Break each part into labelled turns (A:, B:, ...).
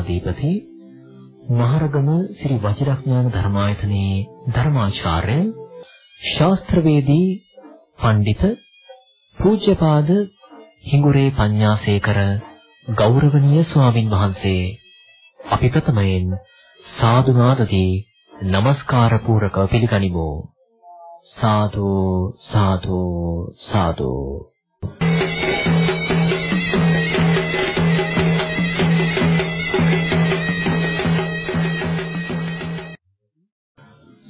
A: කඩවැටුව චන්දන විහාරාධිපති මහරගම ශ්‍රී වජිරඥාන ධර්මායතනයේ ධර්මාචාර්ය ශාස්ත්‍රවේදී පඬිත පූජ්‍යපාද හිඟුරේ පඤ්ඤාසේකර ගෞරවනීය ස්වාමින් වහන්සේ. අපි ප්‍රථමයෙන් සාදු නාදදී নমස්කාර පූරකව පිළිගනිමු. සාදු සාදු සාදු.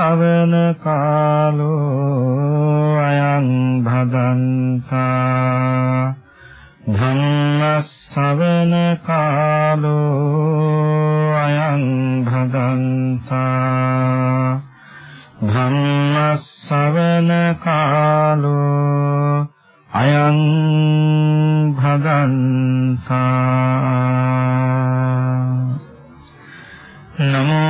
B: සවන කාලෝ අයං භදන්තා. ධම්මස්සවන කාලෝ අයං භදන්තා. ධම්මස්සවන කාලෝ අයං භදන්තා. නමෝ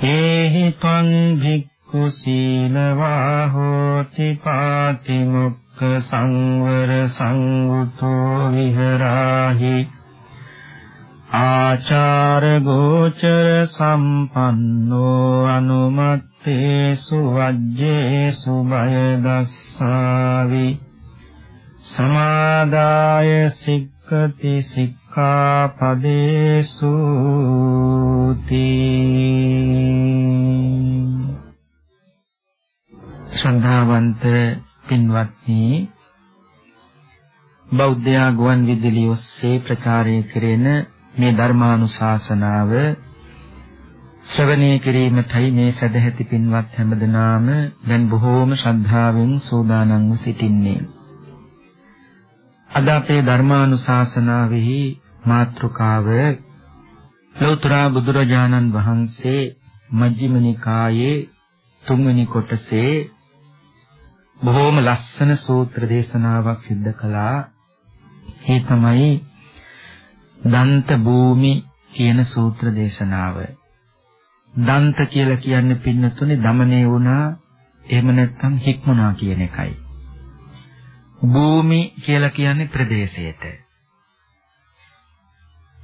B: ඒහි ත්වං භික්ඛු සීලවා හෝති පාතිමුක්ඛ සංවර සංගුතෝ විහරාහි. ආචාර ගෝචර සම්පන්නෝ අනුමත්තේසු වජ්ජේසු බය දස්සාවි. සමාදාය සික්ඛති සික්ඛ සික්ඛාපදේසු ශ්‍රද්ධාවන්ත පින්වත්නි බෞද්ධ ගුවන් විදුලි ඔස්සේ ප්‍රචාරය කෙරෙන මේ ධර්මානුශාසනාව ශ්‍රවණය කිරීමටයි මේ සදැහැති පින්වත් හැමදෙනාම දැන් බොහෝම ශ්‍රද්ධාවෙන් සූදානම්ව සිටින්නේ. අද අපේ ධර්මානුශාසනාවෙහි මාතෘකාව ලෞතර බුදුරජාණන් වහන්සේ මජ්ක්‍ධිම නිකායේ තුන්වෙනි කොටසේ බොහෝම ලස්සන සූත්‍ර දේශනාවක් සිද්ධ කළා. ඒ තමයි දන්ත භූමි කියන සූත්‍ර දේශනාව. දන්ත කියලා කියන්නේ පින්නතුනේ দমনේ වුණා එහෙම නැත්නම් හික්මුණා කියන එකයි. භූමි කියලා කියන්නේ ප්‍රදේශයට.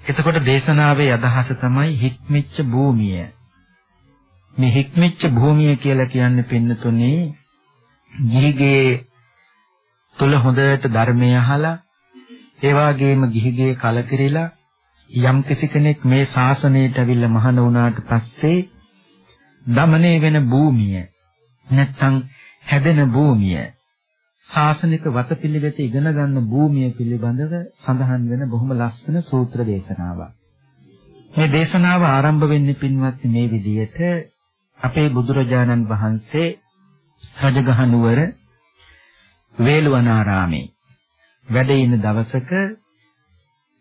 B: එතකොට දේශනාවේ අදහස තමයි හික්මිච්ච භූමිය. මේ හික්මිච්ච භූමිය කියලා කියන්නේ පින්නතුනේ ගිහිගේ තුල හොඳට ධර්මය අහලා ඒ වගේම ගිහිගේ කලකිරිලා යම් කිසි කෙනෙක් මේ ශාසනයට අවිල්ල මහාන වුණාට පස්සේ දමණය වෙන භූමිය නැත්තම් හැදෙන භූමිය ශාසනික වතපිළිවෙත ඉගෙන ගන්න භූමිය පිළිබඳව සඳහන් වෙන බොහොම ලස්සන සූත්‍ර දේශනාවක්. මේ දේශනාව ආරම්භ වෙන්නේ පින්වත් මේ විදිහට අපේ බුදුරජාණන් වහන්සේ රජගහ නුවර වේළුවනාරාමේ වැඩ ඉන දවසක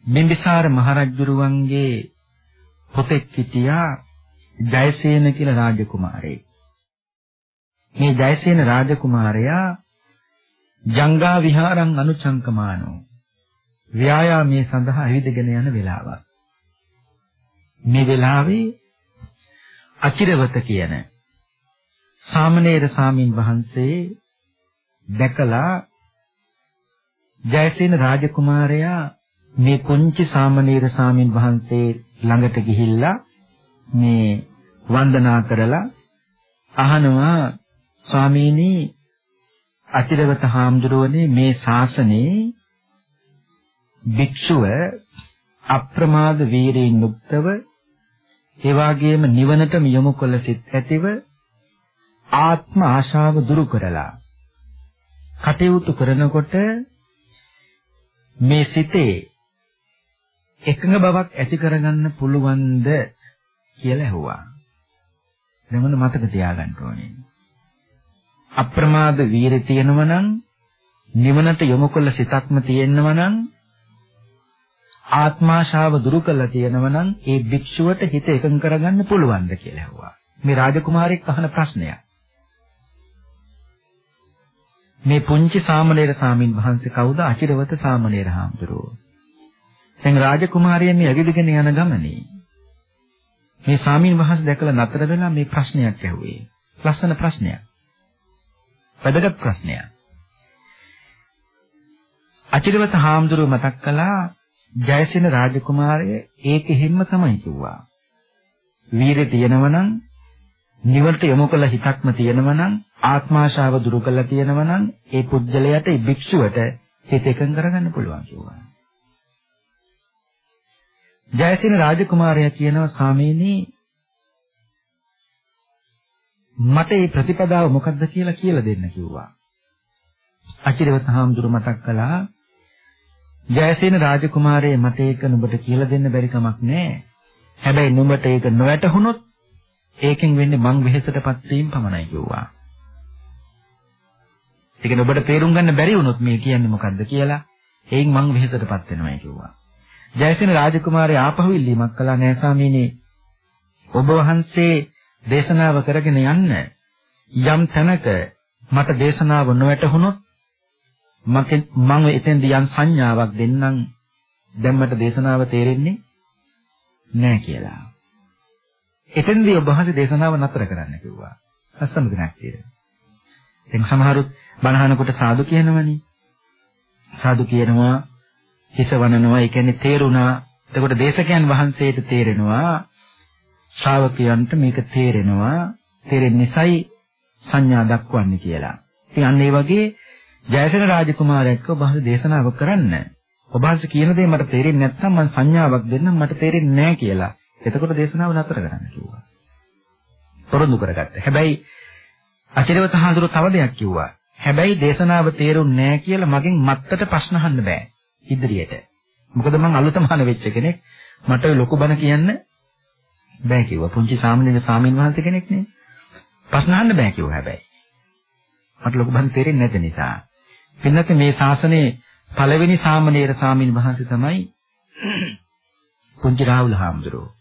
B: බිම්බිසාර මහරජුරුවන්ගේ පුතෙක් සිටියා ජයසේන කියලා රාජකුමාරයෙක්. මේ ජයසේන රාජකුමාරයා ජංගා විහාරං අනුචංකමානෝ ව්‍යායාමයේ සඳහා ඇවිදගෙන යන වෙලාවක්. මේ වෙලාවේ අචිරවත කියන සාමණේර සාමින් වහන්සේ දැකලා ජයසේන රාජකුමාරයා මේ පුංචි සාමණේර සාමින් වහන්සේ ළඟට ගිහිල්ලා මේ වන්දනා කරලා අහනවා ස්වාමීනි අචිරවත හාමුදුරුවනේ මේ ශාසනයේ භික්ෂුව අප්‍රමාද වීරයෙන් යුක්තව ඒ වගේම නිවනටම යොමු කළ සිත් ඇතිව ආත්ම ආශාව දුරු කරලා කටයුතු කරනකොට මේ සිතේ එකඟ බවක් ඇති කරගන්න පුළුවන්ද කියලා ඇහුවා. දෙමන මතක තියාගන්න ඕනේ. අප්‍රමාද වීරිය තියෙනවා නම් නිවනට යොමු කළ සිතක්ම තියෙනවා නම් ආත්මාශාව දුරු කළා තියෙනවා නම් ඒ භික්ෂුවට හිත එකඟ කරගන්න පුළුවන්ද කියලා ඇහුවා. මේ රාජකුමාරයෙක් අහන ප්‍රශ්නයක්. මේ පුංචි සාමණේර සාමින් වහන්සේ කවුද? අචිරවත සාමණේර හාමුදුරුවෝ. දැන් රාජකුමාරිය මේ ඇවිදගෙන යන ගමනේ මේ සාමින් වහන්සේ දැකලා නතර වෙලා මේ ප්‍රශ්නයක් ඇහුවේ. ලස්සන ප්‍රශ්නයක්. වැදගත් ප්‍රශ්නයක්. අචිරවත හාමුදුරුවෝ මතක් කළා ජයසේන රාජකුමාරය ඒක හිම්ම තමයි කිව්වා. වීරිය තියෙනවනම් නිවලට යොමු කළ හිතක්ම තියෙනවනම් ආත්මාශාව දුරු කළා තියෙනවනම් ඒ පුජ්‍යලයට ඒ භික්ෂුවට හිත එකඟ කරගන්න පුළුවන් කිව්වා. ජයසේන රාජකුමාරයා කියනවා ස්වාමීනි මට මේ ප්‍රතිපදාව මොකක්ද කියලා කියලා දෙන්න කිව්වා. අචිරවත හාමුදුරු මතක් කළා ජයසේන රාජකුමාරයේ මට ඒක නුඹට කියලා දෙන්න බැරි කමක් නැහැ. හැබැයි නුඹට ඒක නොවැටහුනොත් ඒකෙන් වෙන්නේ මං වෙහෙසටපත් වීම පමණයි කිව්වා. ඒ කියන්නේ ඔබට තේරුම් ගන්න බැරි වුණොත් මේ කියන්නේ මොකද්ද කියලා එයින් මං වෙහෙසටපත් වෙනවා කිව්වා. ජයසේන රාජකුමාරයා ආපහු ඉල්ලීමක් කළා නෑ ස්වාමීනි. ඔබ වහන්සේ දේශනාව කරගෙන යන්න යම් තැනක මට දේශනාව නොවැටහුනොත් මම මම එතෙන්දී යම් සංඥාවක් දෙන්නම් දැන් මට දේශනාව තේරෙන්නේ නෑ කියලා. එතෙන්දී ඔබ වහන්සේ දේශනාව නතර කරන්න කිව්වා. අස්සම දිනක් කියලා. දැන් සමහරුත් බණහනකොට සාදු කියනවනේ. සාදු කියනවා හිස වනනවා ඒ කියන්නේ තේරුණා. එතකොට දේශකයන් වහන්සේට තේරෙනවා ශ්‍රාවකයන්ට මේක තේරෙනවා. තේරෙන නිසායි සංඥා දක්වන්නේ කියලා. ඉතින් අන්න ඒ වගේ ජයසේන රාජකුමාරයෙක්ව ඔබ වහන්සේ දේශනාව කරන්න. ඔබ වහන්සේ කියන දේ මට තේරෙන්නේ නැත්නම් මම සංඥාවක් දෙන්නම් මට තේරෙන්නේ නැහැ කියලා. එතකොට දේශනාව නතර කරන්න කිව්වා. පොරොන්දු කරගත්තා. හැබැයි අචිරවත හාමුදුරුව තව දෙයක් කිව්වා. හැබැයි දේශනාව තේරුන්නේ නැහැ කියලා මගෙන් මත්තට ප්‍රශ්න අහන්න බෑ ඉදිරියට. මොකද මං අලුතමහන වෙච්ච කෙනෙක්. මට ලොකු බණ කියන්න බෑ කිව්වා. පුංචි සාමාන්‍ය සාමින් වහන්සේ කෙනෙක් නේ. ප්‍රශ්න අහන්න බෑ කිව්වා හැබැයි. මට ලොකු බණ තේරෙන්නේ නැති නිසා. පින්නත් මේ ශාසනයේ පළවෙනි සාමණේර සාමින් වහන්සේ තමයි පුංචි රාහුල හාමුදුරුවෝ.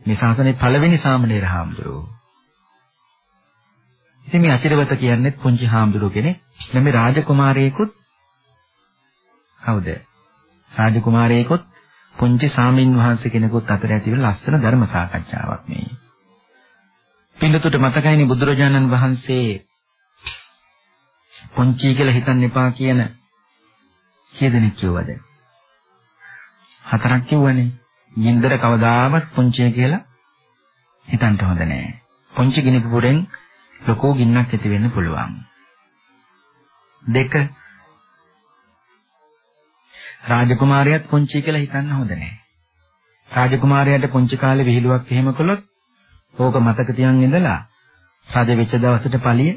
B: මේ ශාසනයේ පළවෙනි සාමණේර හාමුදුරුවෝ. ඉතින් මේ අචිරවත කියන්නේ පුංචි හාමුදුරුවෝ කෙනෙක්. දැන් මේ රාජකුමාරයෙකුත් කවුද? රාජකුමාරයෙකුත් පුංචි සාමින් වහන්සේ කෙනෙකුත් අතර ඇති වෙන ලස්සන ධර්ම සාකච්ඡාවක් මේ. පින්නතුට මතකයිනේ බුදුරජාණන් වහන්සේ පුංචි කියලා හිතන්න එපා කියන කී දෙනෙක් කිව්වද? හතරක් කිව්වනේ. ගින්දර කවදාවත් පුංචි කියලා හිතන්න හොඳ නෑ. පුංචි කෙනෙකුගෙන් ලොකෝ ගින්නක් ඇති වෙන්න පුළුවන්. දෙක රාජකුමාරයාත් පුංචි කියලා හිතන්න හොඳ නෑ. රාජකුමාරයාට පුංචි කාලේ විහිළුවක් එහෙම කළොත් ඕක මතක තියන් ඉඳලා රජ වෙච්ච දවසට පළිය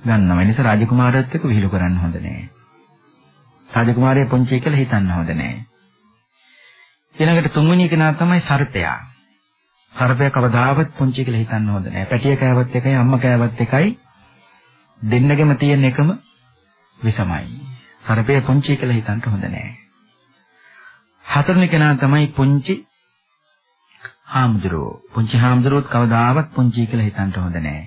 B: ගන්නවා. ඒ නිසා රාජකුමාරයත් එක්ක විහිළු කරන්න හොඳ නෑ. රාජකුමාරයා පුංචි කියලා හිතන්න හොඳ නෑ. ඊළඟට තුන්වෙනි කෙනා තමයි සර්පයා. සර්පයා කවදාවත් පුංචි කියලා හිතන්න හොඳ නෑ. පැටිය කෑවත් එකයි අම්මා කෑවත් එකයි දෙන්නගෙම තියෙන එකම විසමයි. සර්පයා පුංචි කියලා හිතන්න හොඳ නෑ. හතරවෙනි කෙනා තමයි පුංචි හාමුදුරුවෝ. පුංචි හාමුදුරුවෝත් කවදාවත් පුංචි කියලා හිතන්න හොඳ නෑ.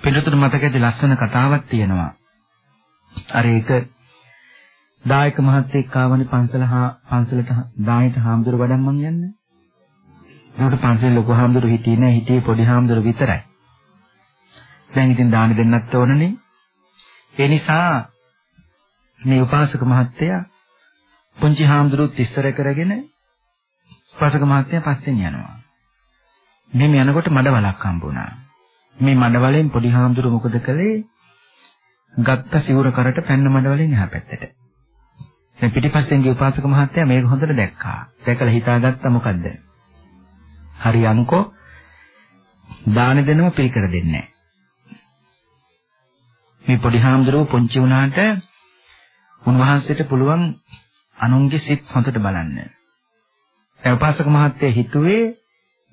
B: පිළිතුරු මතකයේ ලස්සන කතාවක් තියෙනවා. අර ඒක දායක මහත්තයෙක් ආවනේ පන්සල හා පන්සලට දායක හාමුදුරු වඩම් මං යන්නේ. ඒකට පන්සලේ ලොකු හාමුදුරු හිටියේ නෑ හිටියේ පොඩි හාමුදුරු විතරයි. දැන් ඉතින් දාන දෙන්නත් ඕනනේ. ඒ නිසා මේ උපාසක මහත්තයා පුංචි හාමුදුරුත් ඉස්සර කරගෙන උපාසක මහත්තයා පස්සෙන් යනවා. මෙහෙම යනකොට මඩවලක් හම්බුණා. මේ මඩවලෙන් පොඩි හාමුදුරු මොකද කළේ? ගත්ත සිවුර කරට පැන්න මඩවලෙන් එහා පැත්තට. දැන් පිටිපස්සෙන් ගිය උපාසක මහත්තයා මේක හොඳට දැක්කා. දැකලා හිතාගත්තා මොකද්ද? හරි අනුකෝ දාන දෙනව පිළිකර දෙන්නේ මේ පොඩි හාමුදුරුවෝ පුංචි වුණාට උන්වහන්සේට පුළුවන් අනුන්ගේ සිත් හොඳට බලන්න. ඒ උපාසක මහත්තයා හිතුවේ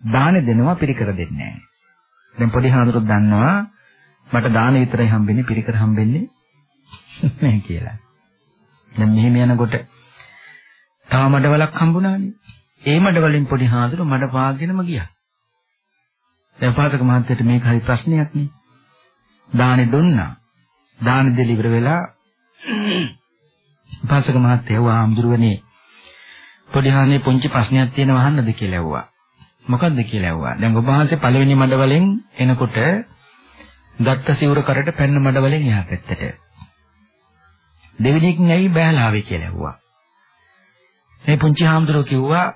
B: දාන දෙනවා පිළිකර දෙන්නේ නැහැ. දැන් පොඩි හාමුදුරුවෝ දන්නවා මට දාන විතරයි හම්බෙන්නේ පිළිකර හම්බෙන්නේ නැහැ කියලා. දැන් මෙහෙම යනකොට තව මඩවලක් හම්බුණානේ. ඒ මඩවලින් පොඩි හාමුදුරුවෝ මඩ පාගෙනම ගියා. දැන් පාසක මහත්තයට මේක හරි ප්‍රශ්නයක් නේ. දානි දුන්නා. දානි දෙල ඉවර වෙලා පාසක මහත්තයා වහා හාමුදුරුවනේ පොඩි හානේ පුංචි ප්‍රශ්නයක් තියෙනවා අහන්නද කියලා ඇහුවා. මොකද්ද කියලා ඇහුවා. දැන් ඔබ වහන්සේ පළවෙනි මඩවලෙන් එනකොට ගත්ත සිවුර කරට පැන්න මඩවලෙන් එහා පැත්තට. දෙවෙනි එකකින් ඇයි බෑලා ආවේ කියලා ඇහුවා. මේ පුංචි හාමුදුරුවෝ කිව්වා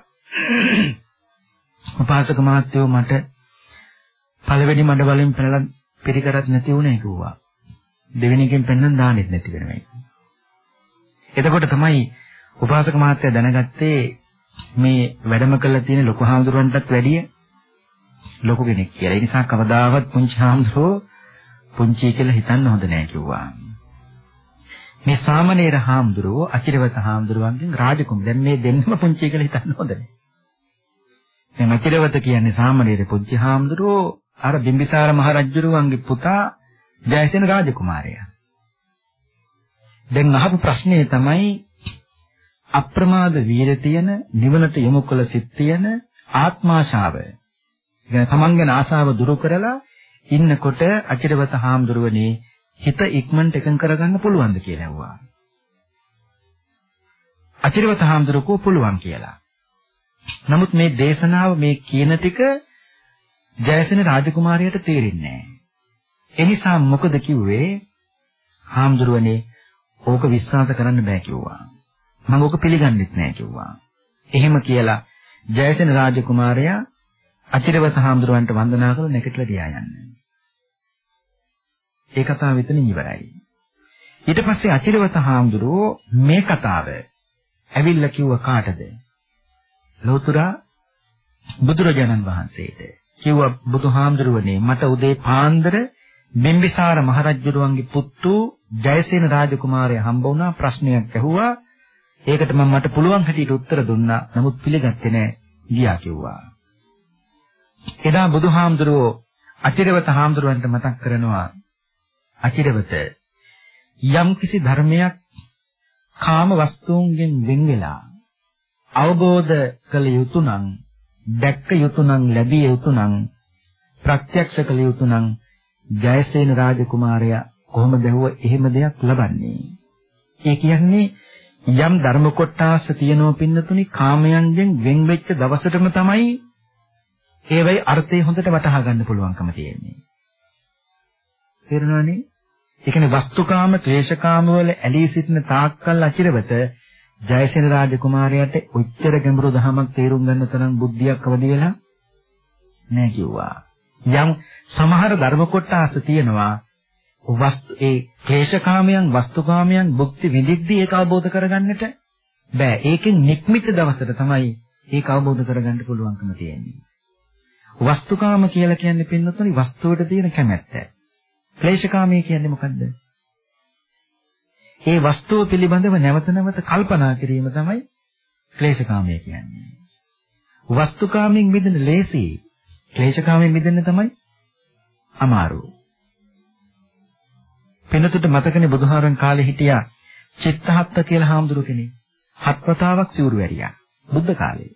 B: උපාසක මහත්තයෝ මට පළවෙනි මඩවලින් පැනලා පිළිකරත් නැති වුණේ කිව්වා. දෙවෙනි එකෙන් පෙන්නන් දාන්නෙත් නැති වෙනවා ඒක. එතකොට තමයි උපාසක මහත්තයා දැනගත්තේ මේ වැඩම කළ තියෙන ලොකු හාමුදුරුවන්ටත් වැඩිය ලොකු කෙනෙක් කියලා. ඒ නිසා කවදාවත් පුංචි හාමුදුරුවෝ පුංචි කියලා හිතන්න හොඳ නෑ කිව්වා. මේ සාමණේර හාමුදුරුවෝ අචිරවත හාමුදුරුවන්ගෙන් රාජකුම දැන් මේ දෙන්නම පුංචි කියලා හිතන්න හොඳ නෑ. දැන් අචිරවත කියන්නේ සාමණේර පුංචි හාමුදුරුවෝ අර බිම්බිසාර මහරජුරුවන්ගේ පුතා ජයසේන රාජකුමාරයා. දැන් අහපු ප්‍රශ්නේ තමයි අප්‍රමාද වීර තියෙන නිවනට යොමු කළ සිත් තියෙන ආත්මාශාවය. කියන්නේ තමන් ගැන ආශාව දුරු කරලා ඉන්නකොට අචිරවත හාමුදුරුවනේ හිත ඉක්මනට එකඟ කරගන්න පුළුවන්ද කියලා ඇහුවා. අචිරවත හාමුදුරුවෝ පුළුවන් කියලා. නමුත් මේ දේශනාව මේ කියන ටික ජයසේන රාජකුමාරයට තේරෙන්නේ නැහැ. එනිසා මොකද කිව්වේ? හාමුදුරුවනේ ඕක විශ්වාස කරන්න බෑ කිව්වා. මම ඕක පිළිගන්නෙත් නෑ කිව්වා. එහෙම කියලා ජයසේන රාජකුමාරයා අචිරවත හාමුදුරුවන්ට වන්දනා කරලා නැගිටලා ගියා යන්නේ. ඒ කතාව එතනින් ඉවරයි. ඊට පස්සේ අචිරවත හාමුදුරුවෝ මේ කතාව ඇවිල්ලා කිව්ව කාටද? ලෝතුරා බුදුරජාණන් වහන්සේට. කිව්වා බුදුහාමුදුරුවනේ මට උදේ පාන්දර බිම්බිසාර මහරජුරුවන්ගේ පුතු ජයසේන රාජකුමාරයා හම්බ වුණා ප්‍රශ්නයක් ඇහුවා ඒකට මම මට පුළුවන් හැටියට උත්තර දුන්නා. නමුත් පිළිගත්තේ නැහැ. ගියා කිව්වා. එදා බුදුහාමුදුරුවෝ අචිරවත හාමුදුරුවන්ට මතක් කරනවා අචිරවත යම් කිසි ධර්මයක් කාම වස්තුන්ගෙන් වෙන් වෙලා අවබෝධ කළ යුතු නම් දැක්ක යුතු නම් ලැබිය යුතු නම් ප්‍රත්‍යක්ෂ කළ යුතු නම් ජයසේන රාජකුමාරයා කොහොමද ඇහුව එහෙම දෙයක් ලබන්නේ ඒ කියන්නේ යම් ධර්ම කොටාස තියෙනව පින්නතුනි කාමයන්ගෙන් වෙන් වෙච්ච දවසටම තමයි ඒවයි අර්ථය හොඳට වටහා ගන්න පුළුවන්කම තියෙන්නේ. තේරෙනවනේ? ඒ කියන්නේ වස්තුකාම, ක්ලේශකාම වල ඇලී සිටින තාක්කල් අචිරවත ජයසේන රාජකුමාරයාට උච්චර ගැඹුරු දහමක් තේරුම් ගන්න තරම් බුද්ධියක් අවදි වෙලා නැහැ කිව්වා. යම් සමහර ධර්ම කොටාස තියෙනවා වස්තු ඒ ක්ලේශකාමයන් වස්තුකාමයන් භුක්ති විඳිද්දී ඒක අවබෝධ කරගන්නට බෑ. ඒකෙන් නික්මිත දවසට තමයි ඒක අවබෝධ කරගන්න පුළුවන්කම තියෙන්නේ. වස්තුකාම කියලා කියන්නේ පින්නතුනි වස්තුවට තියෙන කැමැත්ත. ක්ලේශකාමී කියන්නේ මොකද්ද? ඒ වස්තුව පිළිබඳව නැවත නැවත කල්පනා කිරීම තමයි ක්ලේශකාමී කියන්නේ. වස්තුකාමයෙන් මිදෙන ලේසි ක්ලේශකාමයෙන් මිදෙන්න තමයි අමාරු. පිනතුට මතකනේ බුදුහාරන් කාලේ හිටියා චිත්තහත්ත කියලා හාමුදුරු කෙනෙක්. හත්වතාවක් සිවුරු වැරියා. බුද්ධ කාලේ.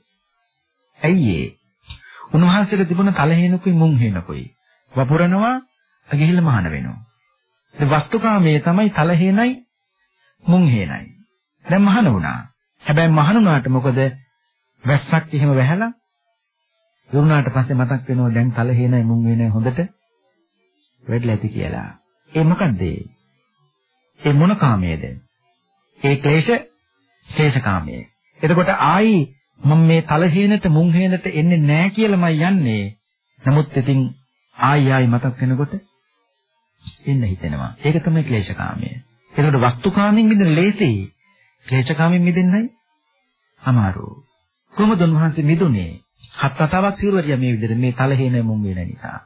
B: ඇයි ඒ? උන්වහන්සේට තිබුණ තලහේනකුයි මුං හේනකුයි. වපුරනවා ගිහිල්ලා මහාන වෙනවා. ඒ වස්තුකාමයේ තමයි තලහේනයි මුං හේනයි. දැන් මහාන වුණා. හැබැයි මහාන වුණාට මොකද වැස්සක් එහෙම වැහැලා දුන්නාට පස්සේ මතක් වෙනවා දැන් තලහේනයි මුං හේනයි හොඳට වැඩිලා ඇති කියලා. ඒ මොකද්ද ඒ මොන කාමයේද? ඒ ක්ලේශ ක්ලේශ කාමයේ. එතකොට ආයි මම මේ තලහේනට මුං හේනට එන්නේ නැහැ කියලාමයි යන්නේ. නමුත් ඉතින් ආයි ආයි මතක් වෙනකොට එන්න හිතෙනවා. ඒක තමයි ක්ලේශ කාමය. එතකොට වස්තුකාමයෙන් මිදෙන ලේසි ක්ලේශකාමෙන් මිදෙන්නයි අමාරු. කොහොමද උන්වහන්සේ මිදුනේ? හත් වතාවක් සිරුවරිය මේ විදිහට මේ තලහේන මුං වෙන නිසා.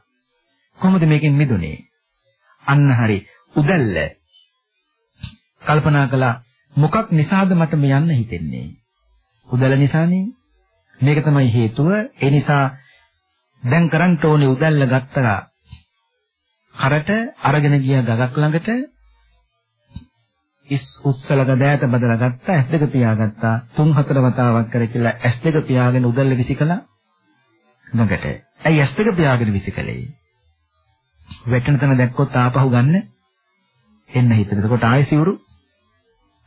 B: කොහොමද මේකෙන් මිදුනේ? අන්න හරි. උදැල්ල කල්පනා කළා මොකක් නිසාද මට මේ යන්න හිතෙන්නේ? උදැල්ල නිසානේ. මේක තමයි හේතුව. ඒ නිසා දැන් කරන්න ඕනේ උදැල්ල ගත්තා කරට අරගෙන ගිය ගගක් ළඟට ඉස් උස්සලක දෑත බදලා ගත්තා ඇස් දෙක පියාගත්තා තුන් හතර වතාවක් කර කියලා ඇස් දෙක පියාගෙන උදැල්ල විසිකලා ළඟට. ඇයි ඇස් දෙක පියාගෙන විසිකලේ? වැටෙන තැන දැක්කොත් ආපහු ගන්න එන්න හිතෙන. එතකොට ආයෙ සිවුරු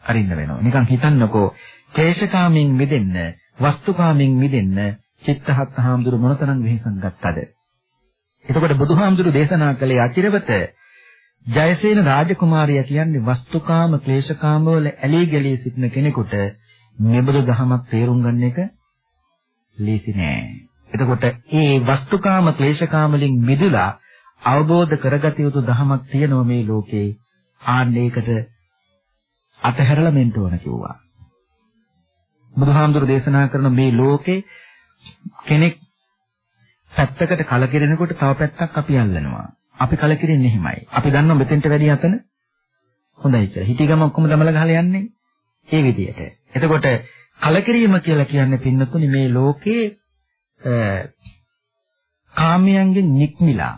B: අරින්න වෙනවා. නිකන් හිතන්නකෝ ක්ලේශකාමෙන් මිදෙන්න, වස්තුකාමෙන් මිදෙන්න චිත්තහත් හාමුදුරු මොනතරම් වෙහෙසක් ගත්තද? එතකොට බුදුහාමුදුරු දේශනා කළේ අචිරවත ජයසේන රාජකුමාරිය කියන්නේ වස්තුකාම ක්ලේශකාම වල ඇලී ගලී සිටින කෙනෙකුට මෙබඳු දහමක් තේරුම් ගන්න එක ලේසි නෑ. එතකොට මේ වස්තුකාම ක්ලේශකාම වලින් මිදලා අවබෝධ කරගත යුතු දහමක් තියෙනවා මේ ලෝකේ. ආන්න ඒකට අතහැරලා මෙන්න ඕන කිව්වා. බුදුහාමුදුරු දේශනා කරන මේ ලෝකේ කෙනෙක් පැත්තකට කලකිරෙනකොට තව පැත්තක් අපි අල්ලනවා. අපි කලකිරෙන්නේ එහෙමයි. අපි දන්නවා මෙතෙන්ට වැඩි අතන හොඳයි කියලා. හිටි ගම ඔක්කොම දමල ගහලා යන්නේ ඒ විදිහට. එතකොට කලකිරීම කියලා කියන්නේ පින්නතුනි මේ ලෝකේ කාමයන්ගෙන් නික්මිලා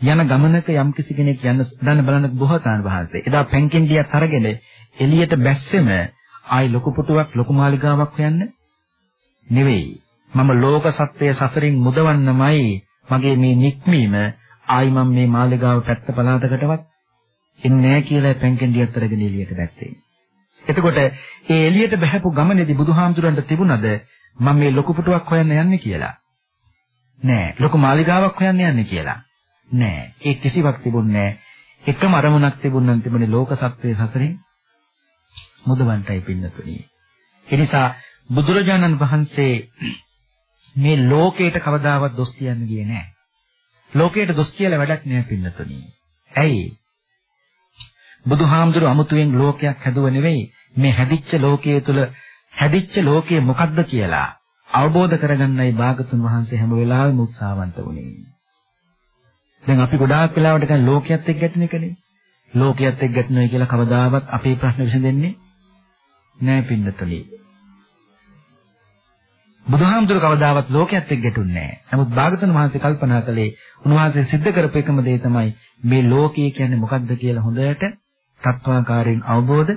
B: යන ගමනක යම් කිසි කෙනෙක් යන්න දන්න බලන්න බොහෝතාන් වහන්සේ. එදා පැන්කෙන්ඩියක් අරගෙන එළියට බැස්සෙම ආයි ලොකු පුටුවක් ලොකු මාලිගාවක් හොයන්න නෙවෙයි. මම ලෝක සත්‍යය සසරින් මුදවන්නමයි මගේ මේ නික්මීම ආයි මම මේ මාලිගාව පැත්ත පළාතකටවත් එන්නේ නැහැ කියලා පැන්කෙන්ඩියක් අරගෙන එළියට බැස්සේ. එතකොට ඒ එළියට බහැපු ගමනේදී බුදුහාමුදුරන්ට තිබුණද මම මේ ලොකු පුටුවක් හොයන්න යන්නේ කියලා? නෑ. ලොකු මාලිගාවක් හොයන්න යන්නේ කියලා? නෑ. ඒ කිසිවක් තිබුණේ නෑ. එකම අරමුණක් තිබුණනම් තිබුණේ ලෝක සත්‍යයේ සසරින් මුදවන්ටයි පින්නතුනි. ඒ නිසා බුදුරජාණන් වහන්සේ මේ ලෝකයට කවදාවත් දොස් කියන්න ගියේ නෑ. ලෝකයට දොස් කියලා වැඩක් නෑ පින්නතුනි. ඇයි? බුදුහාමුදුරු අමුතුවෙන් ලෝකයක් හැදුව නෙවෙයි මේ හැදිච්ච ලෝකයේ තුල හැදිච්ච ලෝකය මොකක්ද කියලා අවබෝධ කරගන්නයි භාගතුන් වහන්සේ හැම වෙලාවෙම උත්සාහවන්ත වුණේ. දැන් අපි ගොඩාක් වෙලාවට දැන් ලෝකයේත් එක්ක ගැටෙන එකනේ. ලෝකයේත් එක්ක ගැටෙනවා කියලා කවදාවත් අපේ ප්‍රශ්න විසඳෙන්නේ නෑ පින්නතලී. බුදුහාමුදුර කවදාවත් ලෝකයේත් එක්ක ගැටුන්නේ නෑ. නමුත් භාගතුන් වහන්සේ කල්පනා කළේ උන්වහන්සේ සිද්ධ කරපු එකම දේ තමයි මේ ලෝකය කියන්නේ මොකක්ද කියලා හොඳට තත්වාකාරයෙන් අවබෝධ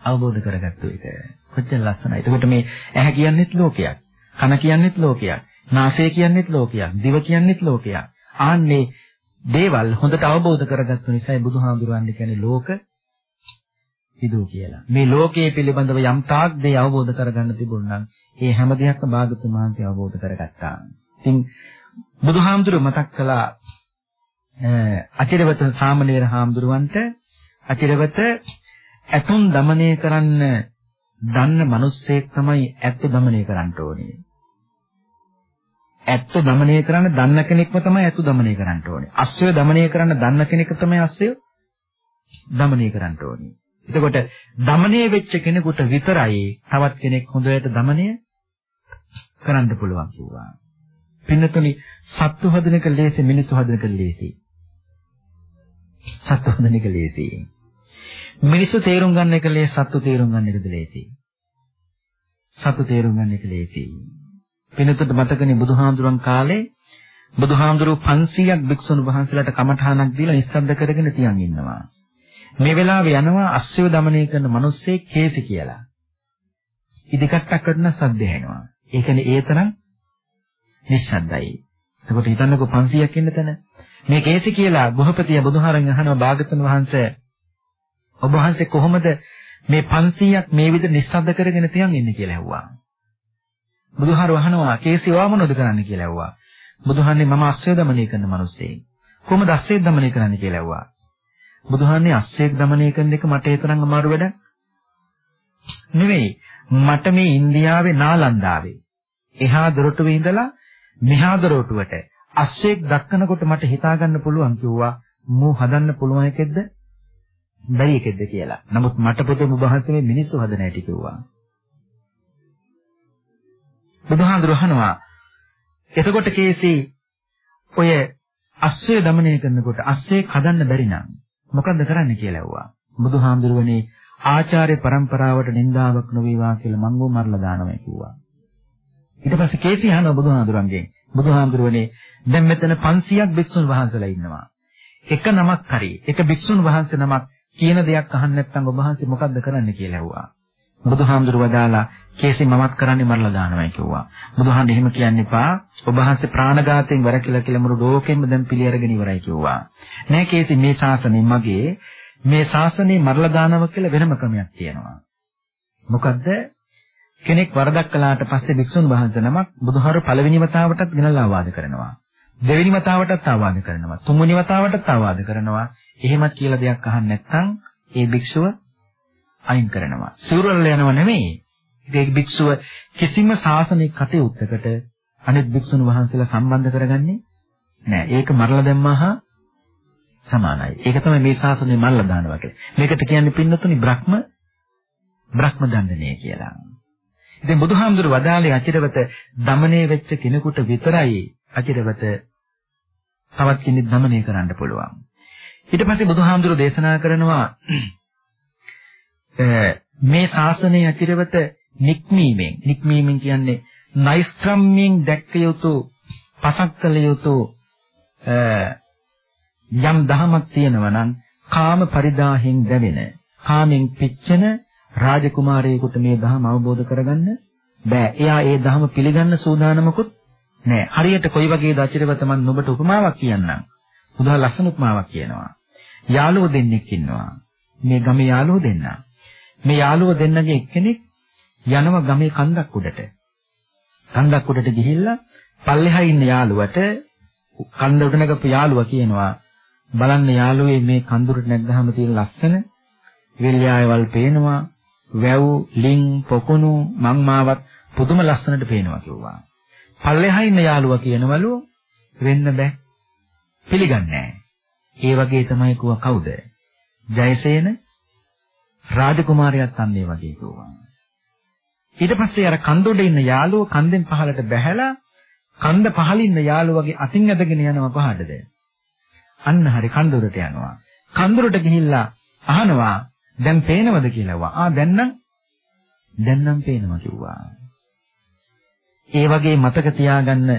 B: අවබෝධ කරගත්තු එක. කොච්චර ලස්සනයි. එතකොට මේ ඇහැ කියන්නේත් ලෝකයක්. කන කියන්නේත් ලෝකයක්. නාසය කියන්නේත් ලෝකයක්. දිව කියන්නේත් ලෝකයක්. ආන්නේ දේවල් හොඳට අවබෝධ කරගත්තු නිසායි බුදුහාමුදුරන් කියන්නේ ලෝක විදූ කියලා. මේ ලෝකයේ පිළිබඳව යම් තාක් දේ අවබෝධ කරගන්න තිබුණනම් ඒ හැම දෙයක්ම භාගතුන් වහන්සේ අවබෝධ කරගත්තා. ඉතින් බුදුහාමුදුරුව මතක් කළා අචිරවත සාමණේර හාමුදුරුවන්ට අචිරවත ඇතුන් দমনය කරන්න දන්න මිනිස්සෙක් තමයි ඇත්ත দমনය කරන්න ඕනේ. ඇත්ත দমনය කරන්න දන්න කෙනෙක්ම තමයි ඇතු দমনය කරන්න ඕනේ. අස්සය দমনය කරන්න දන්න කෙනෙක් තමයි අස්සය দমনය කරන්න ඕනේ. එතකොට দমনය වෙච්ච කෙනෙකුට විතරයි තවත් කෙනෙක් හොඳට দমনය කරන්න පුළුවන් කියනවා. පින්නතුනි සත්තු හදනක ලේසි මිනිස්සු හදනක ලේසි. සත්තු හදනක ලේසි. මිනිස්සු තේරුම් ගන්න එක ලේසි සත්තු තේරුම් ගන්න එකද ලේසි. සත්තු තේරුම් ගන්න එක ලේසි. පිනතුත් මතකනේ බුදුහාමුදුරන් කාලේ බුදුහාමුදුරුවෝ 500ක් භික්ෂුන් වහන්සේලාට කමඨාණක් දීලා නිස්සද්ද කරගෙන තියන් ඉන්නවා. මේ වෙලාවේ යනවා අස්සය දමනය කරන මිනිස්සේ කේසි කියලා. ඉදිකට්ටක් කරන සද්ද ඇහෙනවා. ඒ කියන්නේ ඒ තරම් නිස්සද්දයි. එතකොට හිතන්නකෝ 500ක් ඉන්න තැන මේ කේසි කියලා ගෘහපතිය බුදුහාරන් අහනවා භාගතුන් වහන්සේ ඔබ වහන්සේ කොහොමද මේ 500ක් මේ විදිහට නිස්සද්ද කරගෙන තියන් ඉන්නේ කියලා ඇහුවා. බුදුහාර වහනවා කේසිවා මොනවද කරන්න කියලා ඇහුවා. බුදුහාන්නේ මම අස්සය දමනය කරන මිනිස්සෙක්. කොහොමද අස්සය දමනය කරන්න කියලා ඇහුවා. බුදුහාන්නේ අස්සයෙක් දමනය කරන එක මට ඒ තරම් අමාරු වැඩක් නෙවෙයි මට මේ ඉන්දියාවේ නාලන්දාවේ එහා දොරටුවේ ඉඳලා මෙහා දොරටුවට අස්සෙක් දක්කනකොට මට හිතා ගන්න පුළුවන් කිව්වා මූ හදන්න පුළුවන් එකෙක්ද බැරි එකෙක්ද කියලා. නමුත් මට පොතේ මුබහසමේ මිනිස්සු හදන හැටි කිව්වා. බුදුහාඳුර අහනවා එතකොට කේසී ඔය අස්සය দমনය කරනකොට අස්සේ කඩන්න බැරි නම් මොකද්ද කරන්න කියලා ඇහුවා. බුදුහාඳුරනේ ආචාර්ය પરම්පරාවට නින්දාවක් නොවේවා කියලා මංගෝ මරලා දානවා කිව්වා. ඊට පස්සේ කේසී අහනවා බුදුහාඳුරන්ගෙන් බුදුහාඳුරනේ දැන් මෙතන 500ක් භික්ෂුන් වහන්සේලා ඉන්නවා. එක නමක් හරි එක භික්ෂුන් වහන්සේ නමක් කියන දෙයක් අහන්න නැත්නම් ඔබ වහන්සේ මොකද්ද කරන්න කියලා ඇහුවා. බුදුහාමුදුරුව වදාලා කේසි මමත් කරන්නේ මරලා දානවා කිව්වා. බුදුහාමුදුරුවෝ එහෙම කියන්න එපා. ඔබ වහන්සේ ප්‍රාණඝාතයෙන් වරකිලා කියලා මුළු ලෝකෙම දැන් පිළි අරගෙන ඉවරයි කිව්වා. නෑ කේසි මේ ශාසනය මගේ මේ ශාසනය මරලා දානවා කියලා වෙනම ක්‍රමයක් තියෙනවා. මොකද්ද? කෙනෙක් වරදක් කළාට පස්සේ භික්ෂුන් වහන්සේ නමක් බුදුහාර පළවෙනි වතාවටත් ගෙනල්ලා ආවාද කරනවා. දෙවෙනි වතාවටත් ආවාද කරනවා. තුන්වෙනි වතාවටත් ආවාද කරනවා. එහෙමත් කියලා දෙයක් අහන්න නැත්නම් ඒ භික්ෂුව අයින් කරනවා. සිවුරල්ල යනව නෙමෙයි. ඒක භික්ෂුව කිසිම සාසනික කටයුත්තකට අනිත් භික්ෂුන් වහන්සේලා සම්බන්ධ කරගන්නේ නෑ. ඒක මරලා දැම්මහා සමානයි. ඒක තමයි මේ ශාසනය මරලා දානවා කියන්නේ. මේකට කියන්නේ පින්නතුනි බ්‍රහ්ම බ්‍රහ්ම දණ්ඩනය කියලා. ඉතින් බුදුහාමුදුර වදාළේ අචිරවත দমনය වෙච්ච කෙනෙකුට විතරයි අචිරවත තවත් කෙනෙක් দমনය කරන්න පුළුවන්. ඊට පස්සේ බුදුහාමුදුර දේශනා කරනවා මේ ශාසනය අචිරවත නික්මීමෙන් නික්මීමෙන් කියන්නේ නෛෂ්ක්‍රම්‍යයෙන් දැක්ක යුතු පසක් කළ යුතු යම් දහමක් තියෙනවා නම් කාම පරිදාහෙන් දැවෙන කාමෙන් පිච්චෙන රාජකුමාරයෙකුට මේ දහම අවබෝධ කරගන්න බෑ. එයා ඒ දහම පිළිගන්න සූදානමකුත් නෑ. හරියට කොයි වගේද අචිරවත මම ඔබට උපමාවක් කියන්නම්. උදා ලස්සන උපමාවක් කියනවා. යාළුවෝ දෙන්නෙක් ඉන්නවා. මේ ගමේ යාළුවෝ දෙන්නා. මේ යාළුවෝ දෙන්නගේ එක්කෙනෙක් යනවා ගමේ කන්දක් උඩට. කන්දක් උඩට ගිහිල්ලා පල්ලෙහා ඉන්න යාළුවට කන්ද උඩ නැගපු යාළුවා කියනවා බලන්න යාළුවේ මේ කඳුරට නැග්ගහම තියෙන ලස්සන විල්යායවල් පේනවා වැව් ලින් පොකුණු මංමාවත් පුදුම ලස්සනට පේනවා කිව්වා. පල්ලෙහා ඉන්න යාළුවා කියනවලු වෙන්න බෑ. පිළිගන්නේ නැහැ. ඒ වගේ තමයි කිව්ව කවුද? ජයසේන රාජකුමාරයාත් අන්න ඒ වගේ කිව්වා. ඊට පස්සේ අර කන්දොඩ ඉන්න යාළුව කන්දෙන් පහළට බැහැලා කන්ද පහළින් ඉන්න යාළුවගේ අතින් ඇදගෙන යනවා පහළටද? අන්න හරි කන්දොඩට යනවා. කන්දොඩට ගිහිල්ලා අහනවා දැන් පේනවද කියලා. ආ දැන් නම් දැන් නම් පේනවා කිව්වා. ඒ වගේ මතක තියාගන්න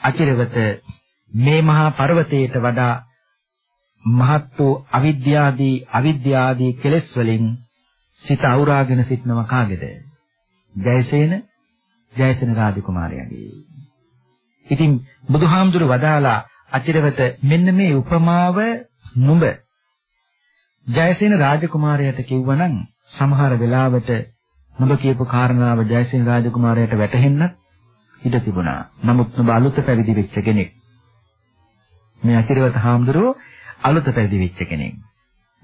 B: අචිරවත මේ මහා පර්වතයට වඩා මහත් වූ අවිද්‍යාදී අවිද්‍යාදී කෙලෙස් වලින් සිත අවුරාගෙන සිටනව කාගේද? ජයසේන ජයසේන රාජකුමාරයාගේ. ඉතින් බුදුහාමුදුර වදාලා අචිරවත මෙන්න මේ උපමාව නුඹ ජයසේන රාජකුමාරයාට කිව්වනම් සමහර වෙලාවට නුඹ කියපු කාරණාව ජයසේන රාජකුමාරයාට වැටහෙන්නත් ඉඩ තිබුණා. නමුත් නුඹ අලුත පැවිදි වෙච්ච කෙනෙක්. මේ අචිරවත හාමුදුරුවෝ අලුත පැවිදි වෙච්ච කෙනෙක්.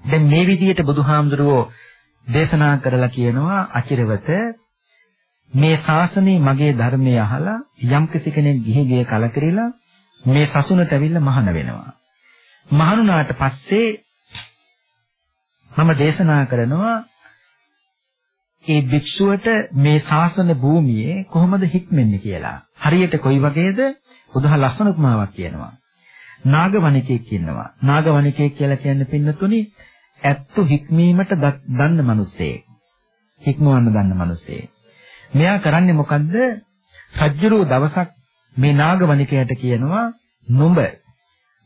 B: දැන් මේ විදිහට බුදුහාමුදුරුවෝ දේශනා කරලා කියනවා අචිරවත මේ ශාසනය මගේ ධර්මය අහලා යම් කෙනෙක් ගිහි ගේ කලකිරිලා මේ සසුනට ඇවිල්ලා මහාන වෙනවා. මහණුනාට පස්සේ මම දේශනා කරනවා ඒ භික්ෂුවට මේ ශාසන භූමියේ කොහොමද හික්මෙන්නේ කියලා. හරියට කොයි වගේද? බුදුහා ලස්සන උපමාවක් කියනවා. නාගවණිකයෙක් ඉන්නවා. නාගවණිකයෙක් කියලා කියන්නේ පින්නතුනි ඇත්තු හික්මීමට දන්න මිනිස්සෙක්. හික්මවන්න දන්න මිනිස්සෙක්. මෙයා කරන්නේ මොකද්ද? රජ්ජුරුව දවසක් මේ නාගවණිකයට කියනවා නුඹ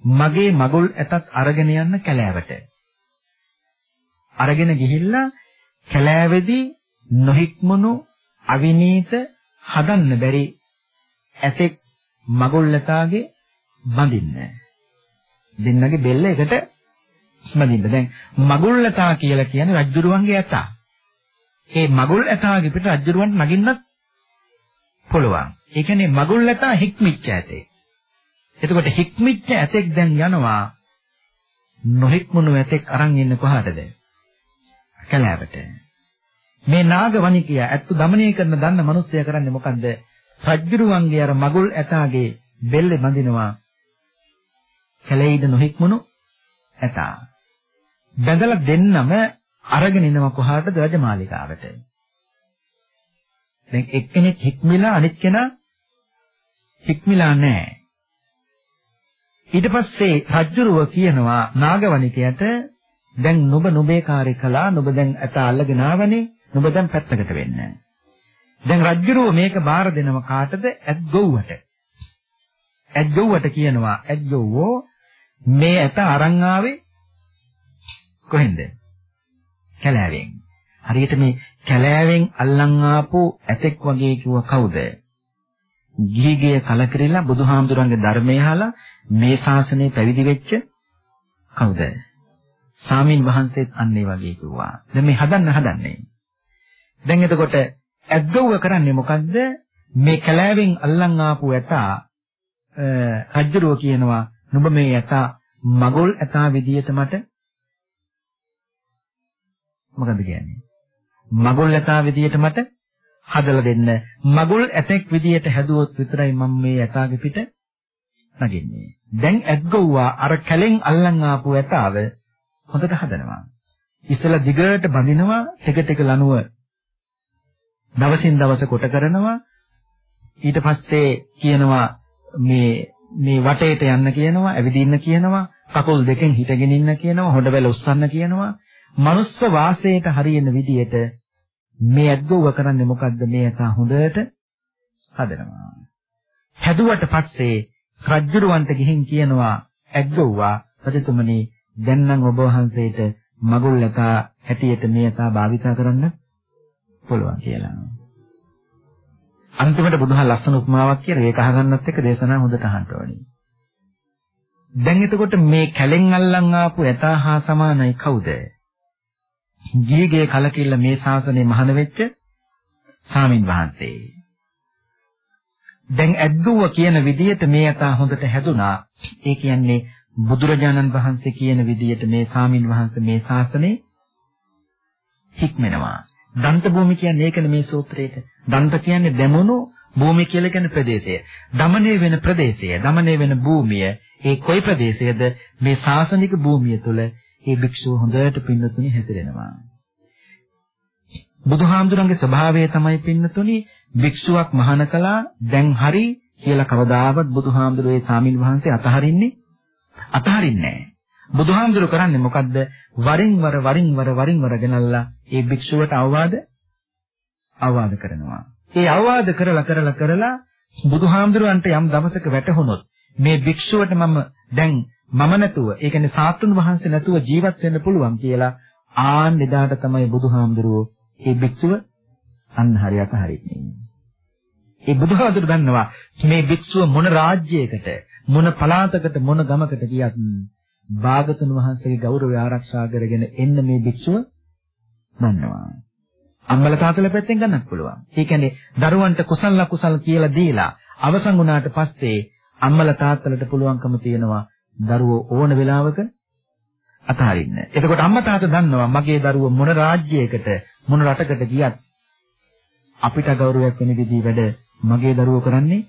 B: මගේ මගුල් ඇතත් අරගෙන යන්න කැලෑවට. අරගෙන ගිහිල්ලා කැලෑවේදී නොහික්මුණු අවිනීත හදන්න බැරි ඇතෙක් මගුල්ලතාගේ බඳින්න. දෙන්නගේ බෙල්ල එකට ඉස්මදින්න. දැන් මගුල් ඇතා කියලා කියන්නේ රජුරුවන්ගේ ඇතා. ඒ මගුල් ඇතාගේ පිට රජුරුවන්ට නගින්නත් පුළුවන්. ඒ කියන්නේ මගුල් ඇතා හික්මිච්ච ඇතේ. එතකොට හික්මිච්ච ඇතෙක් දැන් යනවා නොහික්මුණු ඇතෙක් අරන් ඉන්න කොහටද? කලාවට. මේ නාගවණිකය ඇත්ත දමනය කරන දන්න මිනිස්සය කරන්නේ මොකද්ද? රජුරුවන්ගේ අර මගුල් ඇතාගේ බෙල්ලේ බඳිනවා කැලෙයිද නොහික්මුණු ඇතා. බැඳලා දෙන්නම අරගෙන එනවා කොහාටද රජමාලිගාවට. දැන් එක්කෙනෙක් හික්මිලා අනිත් කෙනා හික්මිලා නැහැ. ඊට පස්සේ රජ්ජුරුව කියනවා නාගවණිකයට දැන් නුඹ නුඹේ කාර්ය කළා නුඹ දැන් අත අල්ලගෙන ආවනේ නුඹ දැන් පැත්තකට වෙන්න. දැන් රජ්ජුරුව මේක බාර දෙනව කාටද? ඇත්ගොව්වට. ඇත්ගොව්වට කියනවා ඇත්ගොව්වෝ මේ ඇත අරන් ආවේ කොහෙන්ද? කැලෑවෙන්. හරියට මේ කැලෑවෙන් අල්ලන් ආපු ඇතෙක් වගේ කිව්ව කවුද? ගිහිගේ කලකිරිලා බුදුහාමුදුරන්ගේ ධර්මය අහලා මේ ශාසනය පැවිදි වෙච්ච කවුද? සාමින් වහන්සේත් අන්න ඒ වගේ කිව්වා. දැන් මේ හදන්න හදන්නේ. දැන් එතකොට ඇද්දව්ව කරන්නේ මොකද්ද? මේ කැලෑවෙන් අල්ලන් ආපු ඇතා රජ්ජුරුව කියනවා නුඹ මේ ඇතා මගුල් ඇතා විදියට මට මොකද කියන්නේ? මගුල් ඇතා විදියට මට හදලා දෙන්න. මගුල් ඇතෙක් විදියට හැදුවොත් විතරයි මම මේ ඇතාගේ පිට නගින්නේ. දැන් ඇත්ගොව්වා අර කැලෙන් අල්ලන් ආපු ඇතාව හොඳට හදනවා. ඉස්සලා දිගට බඳිනවා ටික ටික ලනුව දවසින් දවස කොට කරනවා ඊට පස්සේ කියනවා මේ මේ වටේට යන්න කියනවා ඇවිදින්න කියනවා කකුල් දෙකෙන් හිටගෙන ඉන්න කියනවා හොඬවැල උස්සන්න කියනවා මනුස්ස වාසයට හරියන විදියට මේ ඇද්ගොව කරන්නේ මොකද්ද මේ එක හොඳට හදනවා. හැදුවට පස්සේ රජුරවන්ට ගිහින් කියනවා ඇද්ගොව්වා රජතුමනි දැන් නම් ඔබ වහන්සේට මගුල් එක හැටියට මේ එක භාවිතා කරන්න පුළුවන් කියලා. අන්තිමට බුදුහා ලස්සන උපමාවක් කියලා ඒක අහගන්නත් එක්ක දේශනා හොඳට අහන්න ඕනේ. දැන් එතකොට මේ කැලෙන් අල්ලන් ආපු යථා හා සමානයි කවුද? ගිහිගේ කලකිල්ල මේ ශාසනය මහාන වෙච්ච සාමින් වහන්සේ. දැන් ඇද්දුව කියන විදිහට මේ යථා හොඳට හැදුනා. ඒ කියන්නේ බුදුරජාණන් වහන්සේ කියන විදිහට මේ සාමින් වහන්සේ මේ ශාසනේ හික්මෙනවා. දන්ත භූමි කියන්නේ ඒකනේ මේ සූත්‍රයේට. දන්ත කියන්නේ දැමුණු භූමිය කියලා කියන ප්‍රදේශය. දමණය වෙන ප්‍රදේශය, දමණය වෙන භූමිය. ඒ කොයි ප්‍රදේශයේද මේ ශාසනික භූමිය තුළ ඒ භික්ෂුව හොඳට පින්නතුනි හැසිරෙනවා. බුදුහාමුදුරන්ගේ ස්වභාවය තමයි පින්නතුනි භික්ෂුවක් මහාන කළා දැන් හරි කියලා කවදාවත් බුදුහාමුදුරේ සාමිල් වහන්සේ අතහරින්නේ අතහරින්නේ නැහැ. බුදුහාමුදුර කරන්නේ මොකද්ද? වරින් වර වරින් වර වරින් වර ගෙනල්ලා ඒ භික්ෂුවට අවවාද අවවාද කරනවා. ඒ අවවාද කරලා කරලා කරලා බුදුහාමුදුරන්ට යම් දවසක වැටහුනොත් මේ භික්ෂුවට මම දැන් මම නැතුව ඒ කියන්නේ සාතුන් වහන්සේ නැතුව ජීවත් වෙන්න පුළුවන් කියලා ආන් එදාට තමයි බුදුහාමුදුරුවෝ ඒ භික්ෂුව අන්න හරියට හරින්නේ. ඒ බුදුහාමුදුරු දන්නවා මේ භික්ෂුව මොන රාජ්‍යයකට මොන පළාතකට මොන ගමකට ගියත් භාගතුන් වහන්සේගේ ගෞරවය ආරක්ෂා කරගෙන එන්න මේ භික්ෂුව දන්නවා. අම්මල තාත්තලා පැත්තෙන් ගන්නත් පුළුවන්. ඒ කියන්නේ දරුවන්ට කුසල ලකුසල් කියලා දීලා අවසන් වුණාට පස්සේ අම්මල තාත්තලට පුළුවන්කම තියෙනවා දරුවෝ ඕන වෙලාවක අතහරින්න. එතකොට අම්මා තාත්තා දන්නවා මගේ දරුවෝ මොන රාජ්‍යයකට මොන රටකට ගියත් අපිට ගෞරවයක් වෙන විදිහ වැඩ මගේ දරුවෝ කරන්නේ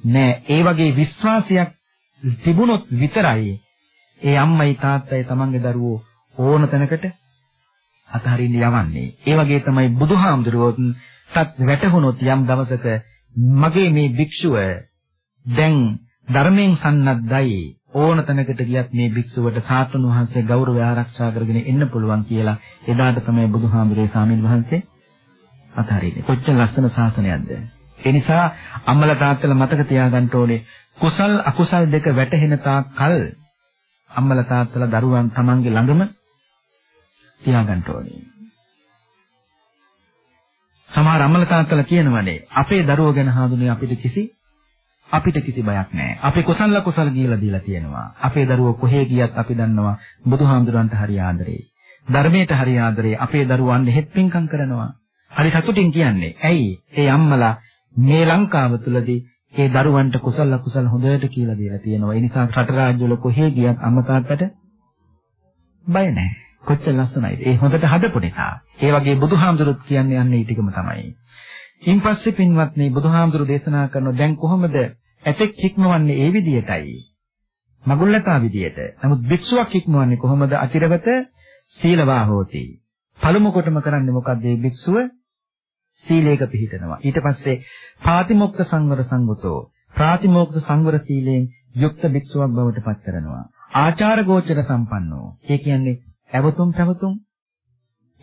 B: නෑ. ඒ වගේ විශ්වාසයක් තිබුණොත් විතරයි ඒ අම්මයි තාත්තයි තමන්ගේ දරුවෝ ඕන තැනකට අතහරින්න යවන්නේ. ඒ වගේ තමයි බුදුහාමුදුරුවෝත් තත් වැටහුණොත් යම් දවසක මගේ මේ භික්ෂුව දැන් ධර්මයෙන් සන්නද්ධයි ඕන තැනකට ගියත් මේ භික්ෂුවට සාතුන් වහන්සේ ගෞරවය ආරක්ෂා කරගෙන එන්න පුළුවන් කියලා එදාට තමයි බුදුහාමුදුරේ සාමිල් වහන්සේ අතහරින්නේ. කොච්චර ලස්සන ශාසනයක්ද? ඒ නිසා අම්මලා තාත්තලා මතක තියාගන්න ඕනේ කුසල් අකුසල් දෙක වැටහෙන තාක් කල් අම්මලා තාත්තලා දරුවන් Tamange ළඟම තියාගන්න ඕනේ. සමහර අම්මලා තාත්තලා කියනවානේ අපේ දරුවෝ ගැන හඳුනේ අපිට කිසි අපිට කිසි බයක් නැහැ. අපි කුසල කුසල කියලා දීලා තියෙනවා. අපේ දරුවෝ කොහේ ගියත් අපි දන්නවා බුදුහාමුදුරන්ට හරි ආදරේ. ධර්මයට හරි ආදරේ. අපේ දරුවන් හෙත් පිංකම් කරනවා. හරි සතුටින් කියන්නේ. ඇයි? ඒ අම්මලා මේ ලංකාව තුලදී ඒ දරුවන්ට කුසල කුසල හොඳට කියලා දීලා තියෙනවා. ඒ නිසා රට රාජ්‍යවල කොහේ ගියත් අම්මා තාත්තට බය නැහැ. කොච්චර ලස්සනයිද? ඒ හොඳට හදපු නිසා. ඒ වගේ බුදුහාමුදුරුත් කියන්නේ යන්නේ ඊ ටිකම තමයි. ඉන්පස්සේ පින්වත්නි බුදුහාමුදුරු දේශනා කරන දැන් කොහොමද ඇතෙක් හික්මවන්නේ ඒ විදියටයි. මගුල්ලතා විදියට. නමුත් භික්ෂුවක් ඉක්මවන්නේ කොහොමද? අතිරවත සීලවා හෝති. පළමු කොටම කරන්නේ මොකද්ද මේ භික්ෂුව? සීලයක පිළිපිටනවා. ඊට පස්සේ පාතිමොක්ඛ සංවර සංගතෝ ප්‍රාතිමෝක්ඛ සංවර සීලයෙන් යුක්ත භික්ෂුවක් බවට පත් කරනවා. ආචාර ගෝචර සම්පන්නෝ. ඒ කියන්නේ ඇවතුම් පැවතුම්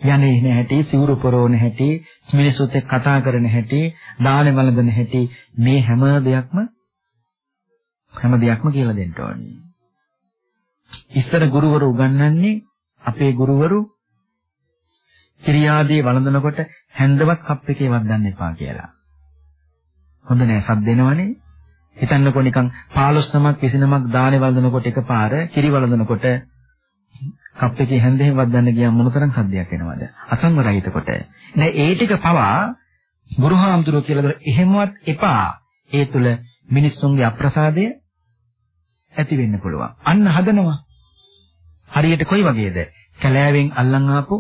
B: යන්නේ නැහැටි, සිවුරු පොරෝන හැටි, මිනිසුත් එක්ක කතා කරන හැටි, දාන වළඳන හැටි මේ හැම දෙයක්ම හැම දෙයක්ම කියලා දෙන්න ඕනේ. ඉස්සර ගුරුවරු උගන්වන්නේ අපේ ගුරුවරු ක්‍රියාදී වළඳනකොට හැන්දවත් කප් එකේ වද්දන්න එපා කියලා. හොඳ නෑ සද්ද දෙනවනේ. හිතන්නකෝ නිකන් 15 නමක් 20 නමක් දානේ වළඳනකොට එකපාර කිරි වළඳනකොට කප් එකේ හැන්දෙන් වද්දන්න ගියාම මොනතරම් සද්දයක් එනවද? අසංවරයි එතකොට. නෑ ඒ ටික පවා ගුරුහාමුදුරුවෝ කියලා දර එහෙමවත් එපා. ඒ තුල මිනිස්සුන්ගේ අප්‍රසාදය ඇති වෙන්න පුළුවන්. අන්න හදනවා. හරියට කොයි වගේද? කැලෑවෙන් අල්ලන් ආපු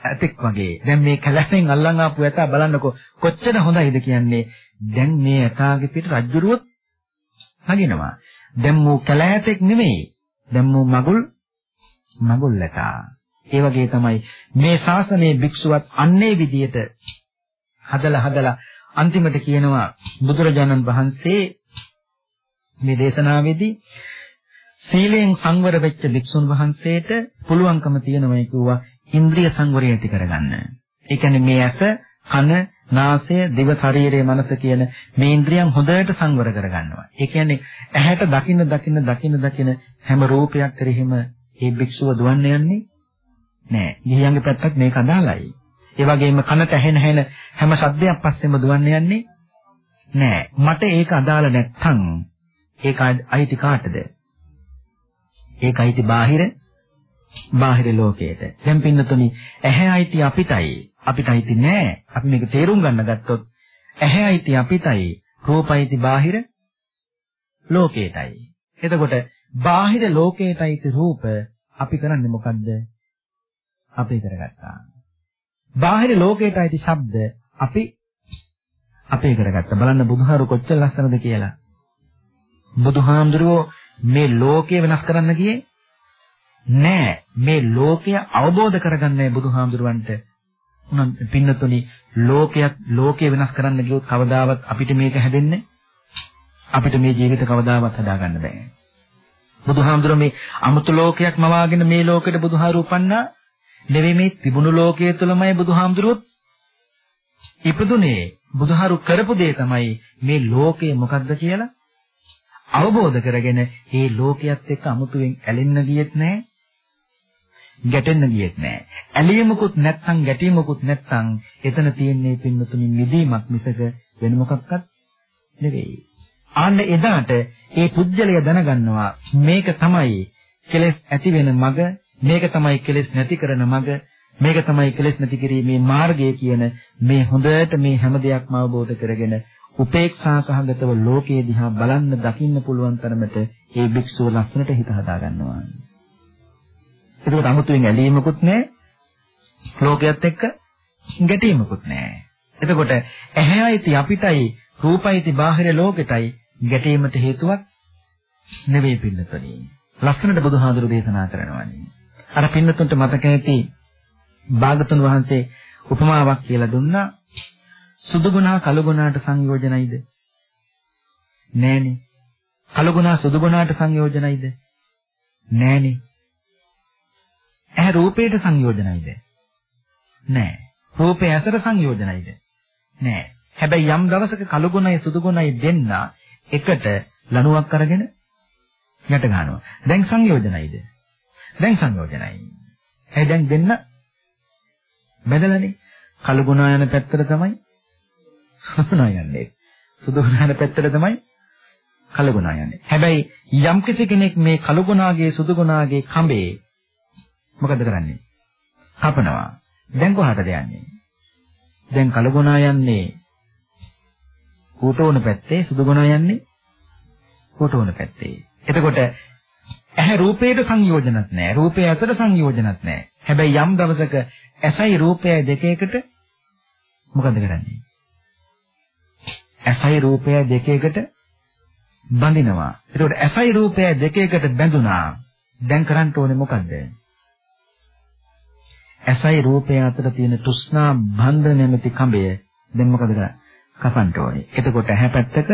B: ඇතෙක් වගේ. දැන් මේ කැලෑවෙන් අල්ලන් ආපු ඇතා බලන්නකෝ කොච්චර හොඳයිද කියන්නේ. දැන් මේ ඇතාගේ පිට රජ්ජුරුවොත් නගිනවා. දැන් මූ කැලෑතෙක් නෙමෙයි. දැන් මූ මගුල් මගුල් ඇතා. ඒ වගේ තමයි මේ ශාසනයේ භික්ෂුවත් අන්නේ විදියට හදලා හදලා අන්තිමට කියනවා බුදුරජාණන් වහන්සේ මේ දේශනාවේදී සීලයෙන් සංවර වෙච්ච භික්ෂුන් වහන්සේට පුළුවන්කම තියෙනවා කිව්වා ඉන්ද්‍රිය සංවරය ඇති කරගන්න. ඒ කියන්නේ මේ ඇස, කන, නාසය, දිව, ශරීරය, මනස කියන මේ ඉන්ද්‍රියන් හොඳට සංවර කරගන්නවා. ඒ කියන්නේ ඇහැට දකින්න දකින්න දකින්න දකින්න හැම රූපයක් කෙරෙහිම මේ භික්ෂුව දුවන්න යන්නේ නෑ. ගිහියන්ගේ පැත්තත් මේක අදාළයි. ඒ වගේම කනට ඇහෙන හැන හැම ශබ්දයක් පස්සෙම දුවන්න යන්නේ නෑ. මට ඒක අදාළ නැත්නම් ඒක අයිති කාටද? ඒක අයිති බාහිර බාහිර ලෝකයට. දැන් පින්නතුනි ඇහැ අයිති අපිටයි. අපිට අයිති නෑ. අපි මේක තේරුම් ගන්න ගත්තොත් ඇහැ අයිති අපිටයි. රූප අයිති බාහිර ලෝකයටයි. එතකොට බාහිර ලෝකයට අයිති රූප අපි කරන්නේ මොකද්ද? අපේ කරගත්තා. බාහිර ලෝකයට අයිති ශබ්ද අපි අපේ කරගත්තා. බලන්න බුදුහාරු කොච්චර ලස්සනද කියලා. බුදුහාමුදුරුවෝ මේ ලෝකය වෙනස් කරන්න ගියේ? නෑ. මේ ලෝකය අවබෝධ කරගන්නයි බුදුහාමුදුරුවන්ට. උනම් පින්නතුනි ලෝකයක් ලෝකය වෙනස් කරන්න ගියොත් කවදාවත් අපිට මේක හැදෙන්නේ? අපිට මේ ජීවිත කවදාවත් හදාගන්න බෑ. බුදුහාමුදුරුවෝ මේ අමුතු ලෝකයක් මවාගෙන මේ ලෝකෙට බුදුහාරු උපන්නා? නෙවෙයි මේ තිබුණු ලෝකයේ තුලමයි බුදුහාමුදුරුවෝ ඉපදුනේ. බුදුහාරු කරපු දේ තමයි මේ ලෝකය මොකක්ද කියලා? අවබෝධ කරගෙන මේ ලෝකයේත් එක්ක අමුතුවෙන් ඇලෙන්න ගියෙත් නැහැ. ගැටෙන්න ගියෙත් නැහැ. ඇලීමකුත් නැත්නම් ගැටීමකුත් නැත්නම් එතන තියෙන්නේ පින්නතුනි මිදීමක් මිසක වෙන මොකක්වත් නෙවෙයි. ආන්න එදාට ඒ පුජ්‍යලය දැනගන්නවා මේක තමයි කෙලෙස් ඇති වෙන මඟ, මේක තමයි කෙලෙස් නැති කරන මඟ, මේක තමයි කෙලෙස් නැති කිරීමේ මාර්ගය කියන මේ හොඳට මේ හැම දෙයක්ම අවබෝධ කරගෙන උපේක්ෂා සහගතව ලෝකයේ දිහා බලන්න දකින්න පුළුවන් තරමට ඒ භික්ෂුව ලස්සනට හිත හදා ගන්නවා. ඒකට 아무තුවෙන් ඇලීමකුත් නැහැ. ලෝකයේත් එක්ක ගැටීමකුත් නැහැ. එතකොට ඇහැයිති අපිටයි රූපයිති බාහිර ලෝකෙටයි ගැටීමට හේතුවක් නෙවෙයි පින්නතොනි. ලස්සනට බුදුහාඳුරු දේශනා කරනවානේ. අර පින්නතුන්ට මතක ඇති භාගතුන් වහන්සේ උපමාවක් කියලා දුන්නා සුදු ගුණා කළු ගුණාට සංයෝජනයිද? නෑනේ. කළු ගුණා සුදු ගුණාට සංයෝජනයිද? නෑනේ. ඇහැ රූපයට සංයෝජනයිද? නෑ. රූපය ඇසට සංයෝජනයිද? නෑ. හැබැයි යම් දවසක කළු ගුණයි සුදු ගුණයි දෙන්න එකට ලණුවක් අරගෙන යට ගන්නවා. දැන් සංයෝජනයිද? දැන් සංයෝජනයි. ඒ දැන් දෙන්න බෙදලානේ. කළු ගුණ යන පැත්තට තමයි සුදුනා යන්නේ. සුදුනාන පැත්තට තමයි කලගුණා යන්නේ. හැබැයි යම් කෙනෙක් මේ කලගුණාගේ සුදුගුණාගේ කඹේ මොකද කරන්නේ? කපනවා. දැන් කොහාටද යන්නේ? දැන් කලගුණා යන්නේ ඌටෝන පැත්තේ සුදුගුණා යන්නේ ඌටෝන පැත්තේ. එතකොට ඇහැ රූපයට සංයෝජනත් නැහැ. රූපය ඇසට සංයෝජනත් නැහැ. හැබැයි යම් දවසක ඇසයි රූපයයි දෙක එකට මොකද කරන්නේ? ඇසයි රූපයයි දෙක එකට බඳිනවා. එතකොට ඇසයි රූපයයි දෙක එකට බැඳුනා. දැන් කරන්න ඕනේ මොකද්ද? ඇසයි රූපය අතර තියෙන තෘෂ්ණා බන්ධන නැමැති කඹය දැන් මොකද කරන්නේ? කපන්න ඕනේ. එතකොට ඇහැ පැත්තක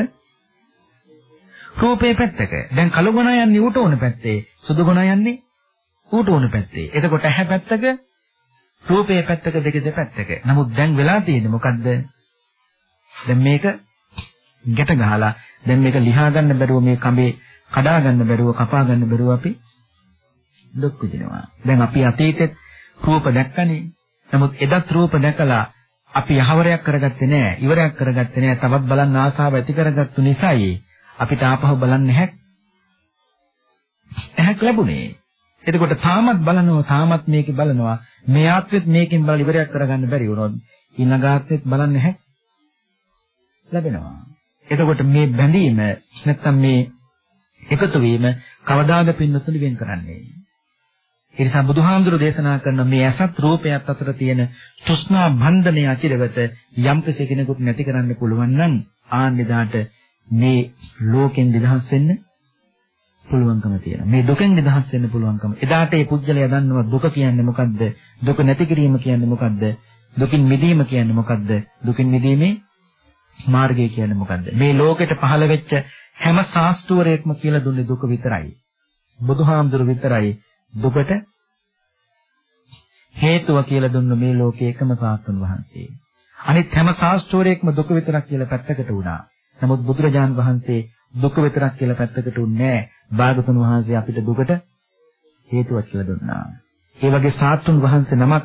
B: රූපේ පැත්තක. දැන් කළු ගුණ යන්නේ ඌට ඕන පැත්තේ. සුදු ගුණ යන්නේ ඌට ඕන පැත්තේ. එතකොට ඇහැ පැත්තක රූපේ පැත්තක දෙක දෙපැත්තක. නමුත් දැන් වෙලා තියෙන්නේ මොකද්ද? දැන් මේක ගැට ගහලා දැන් මේක ලිහා ගන්න බැරුව මේ කඹේ කඩා ගන්න බැරුව කපා ගන්න බැරුව අපි දුක් විඳිනවා. දැන් අපි අතීතෙත් රූප දැක්කනේ. නමුත් එදත් රූප දැකලා අපි යහවරයක් කරගත්තේ නැහැ. ඉවරයක් කරගත්තේ නැහැ. තවත් බලන්න ආසාව ඇති කරගත්තු නිසායි අපිට ආපහු බලන්න හැක්. ඇහැක් ලැබුණේ. එතකොට තාමත් බලනවා තාමත් මේකේ බලනවා මේ ආත්මෙත් මේකෙන් බලලා ඉවරයක් කරගන්න බැරි වුණොත් ඊළඟ ආත්මෙත් බලන්න හැක් ලැබෙනවා. එතකොට මේ බැඳීම නැත්තම් මේ එකතු වීම කවදාද පින්නතුනි වෙන් කරන්නේ? ඒ නිසා බුදුහාමුදුරු දේශනා කරන මේ අසත් රූපයත් අතර තියෙන තෘෂ්ණා බන්ධනය අචිරවත යම් කෙනෙකුට නැති කරන්න පුළුවන් නම් ආන්නෙදාට මේ ලෝකෙන් නිදහස් වෙන්න පුළුවන්කම තියෙනවා. මේ දුකෙන් නිදහස් වෙන්න පුළුවන්කම. එදාට මේ පුජ්‍යලයා දන්නවා දුක කියන්නේ මොකද්ද? දුක නැති කිරීම කියන්නේ මොකද්ද? දුකින් මිදීම කියන්නේ මොකද්ද? දුකින් මිදීමේ මාර්ගය කියන්නේ මොකද්ද? මේ ලෝකෙට පහළ වෙච්ච හැම ශාස්ත්‍රවරයෙක්ම කියලා දුන්නේ දුක විතරයි. බුදුහාමුදුරු විතරයි දුකට හේතුව කියලා දුන්න මේ ලෝකයේ එකම සාස්තුන් වහන්සේ. අනිත් හැම ශාස්ත්‍රවරයෙක්ම දුක විතරක් කියලා පැත්තකට වුණා. නමුත් බුදුරජාන් වහන්සේ දුක විතරක් කියලා පැත්තකට උන්නේ නැහැ. භාගතුන් වහන්සේ අපිට දුකට හේතුවක් කියලා දුන්නා. ඒ වගේ සාස්තුන් වහන්සේ නමක්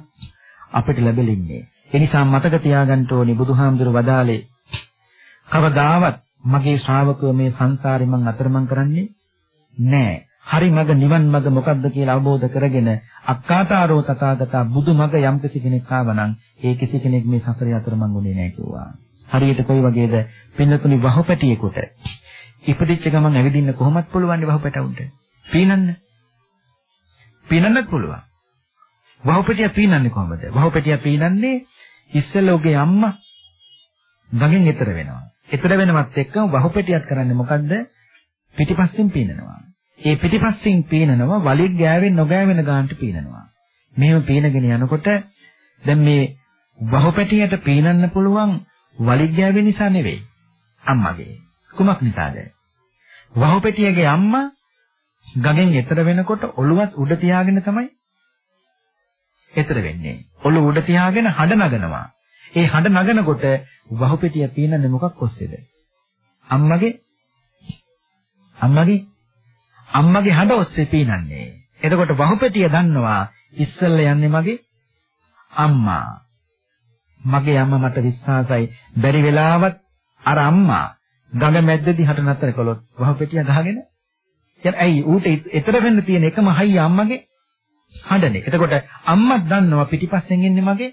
B: අපිට ලැබෙලින්නේ. ඒ නිසා මතක තියාගන්න ඕනේ බුදුහාමුදුර වදාලේ කවදාවත් මගේ ශ්‍රාවකව මේ සංසාරේ මං අතරමං කරන්නේ නෑ. හරි මග නිවන් මග මොකද්ද කියලා අවබෝධ කරගෙන අක්කාතාරෝ තථාගතා බුදු මග යම් කිසි කෙනෙක් ආවනම් ඒ කිසි කෙනෙක් මේ සසරේ අතරමං වුණේ නෑ කිව්වා. හරියට කොයි වගේද පින්නතුනි වහපැටියෙකුට ඉපදිච්ච ගමන් ඇවිදින්න කොහොමද පුළුවන් වහපැටවුන්ට? පීනන්න. පීනන්නත් පුළුවන්. වහපැටිය පීනන්නේ කොහොමද? වහපැටිය පීනන්නේ ඉස්සෙල්ලෝගේ අම්මා ගඟෙන් එතර වෙනවා. එතර වෙනවත් එක්කම වහුපෙටියක් කරන්නේ මොකද්ද? පිටිපස්සෙන් පීනනවා. ඒ පිටිපස්සෙන් පීනනවා වලිග් ගෑවෙන් නොගෑවෙන ගානට පීනනවා. මෙහෙම පීනගෙන යනකොට දැන් මේ වහුපෙටියට පීනන්න පුළුවන් වලිග් ගෑවෙන නිසා නෙවෙයි. අම්මගේ. කුමක් නිසාද? වහුපෙටියගේ අම්මා ගඟෙන් එතර වෙනකොට ඔළුවත් උඩ තියාගෙන තමයි එතර වෙන්නේ. ඔළුව උඩ තියාගෙන හඩ නගනවා. ඒ හඬ නගනකොට වහුපෙටිය පීනන්නේ මොකක් ඔස්සේද? අම්මගේ අම්මගේ අම්මගේ හඬ ඔස්සේ පීනන්නේ. එතකොට වහුපෙටිය දන්නවා ඉස්සෙල්ල යන්නේ මගේ අම්මා. මගේ අම්මා මට විශ්වාසයි. බැරි වෙලාවත් අර අම්මා ගඟ මැද්දේදී හට නතර කළොත් වහුපෙටිය ගහගෙන කියන්නේ ඇයි ඌට ඊතර වෙන්න තියෙන එකම හයිය අම්මගේ හඬනේ. එතකොට අම්මත් දන්නවා පිටිපස්සෙන් ඉන්නේ මගේ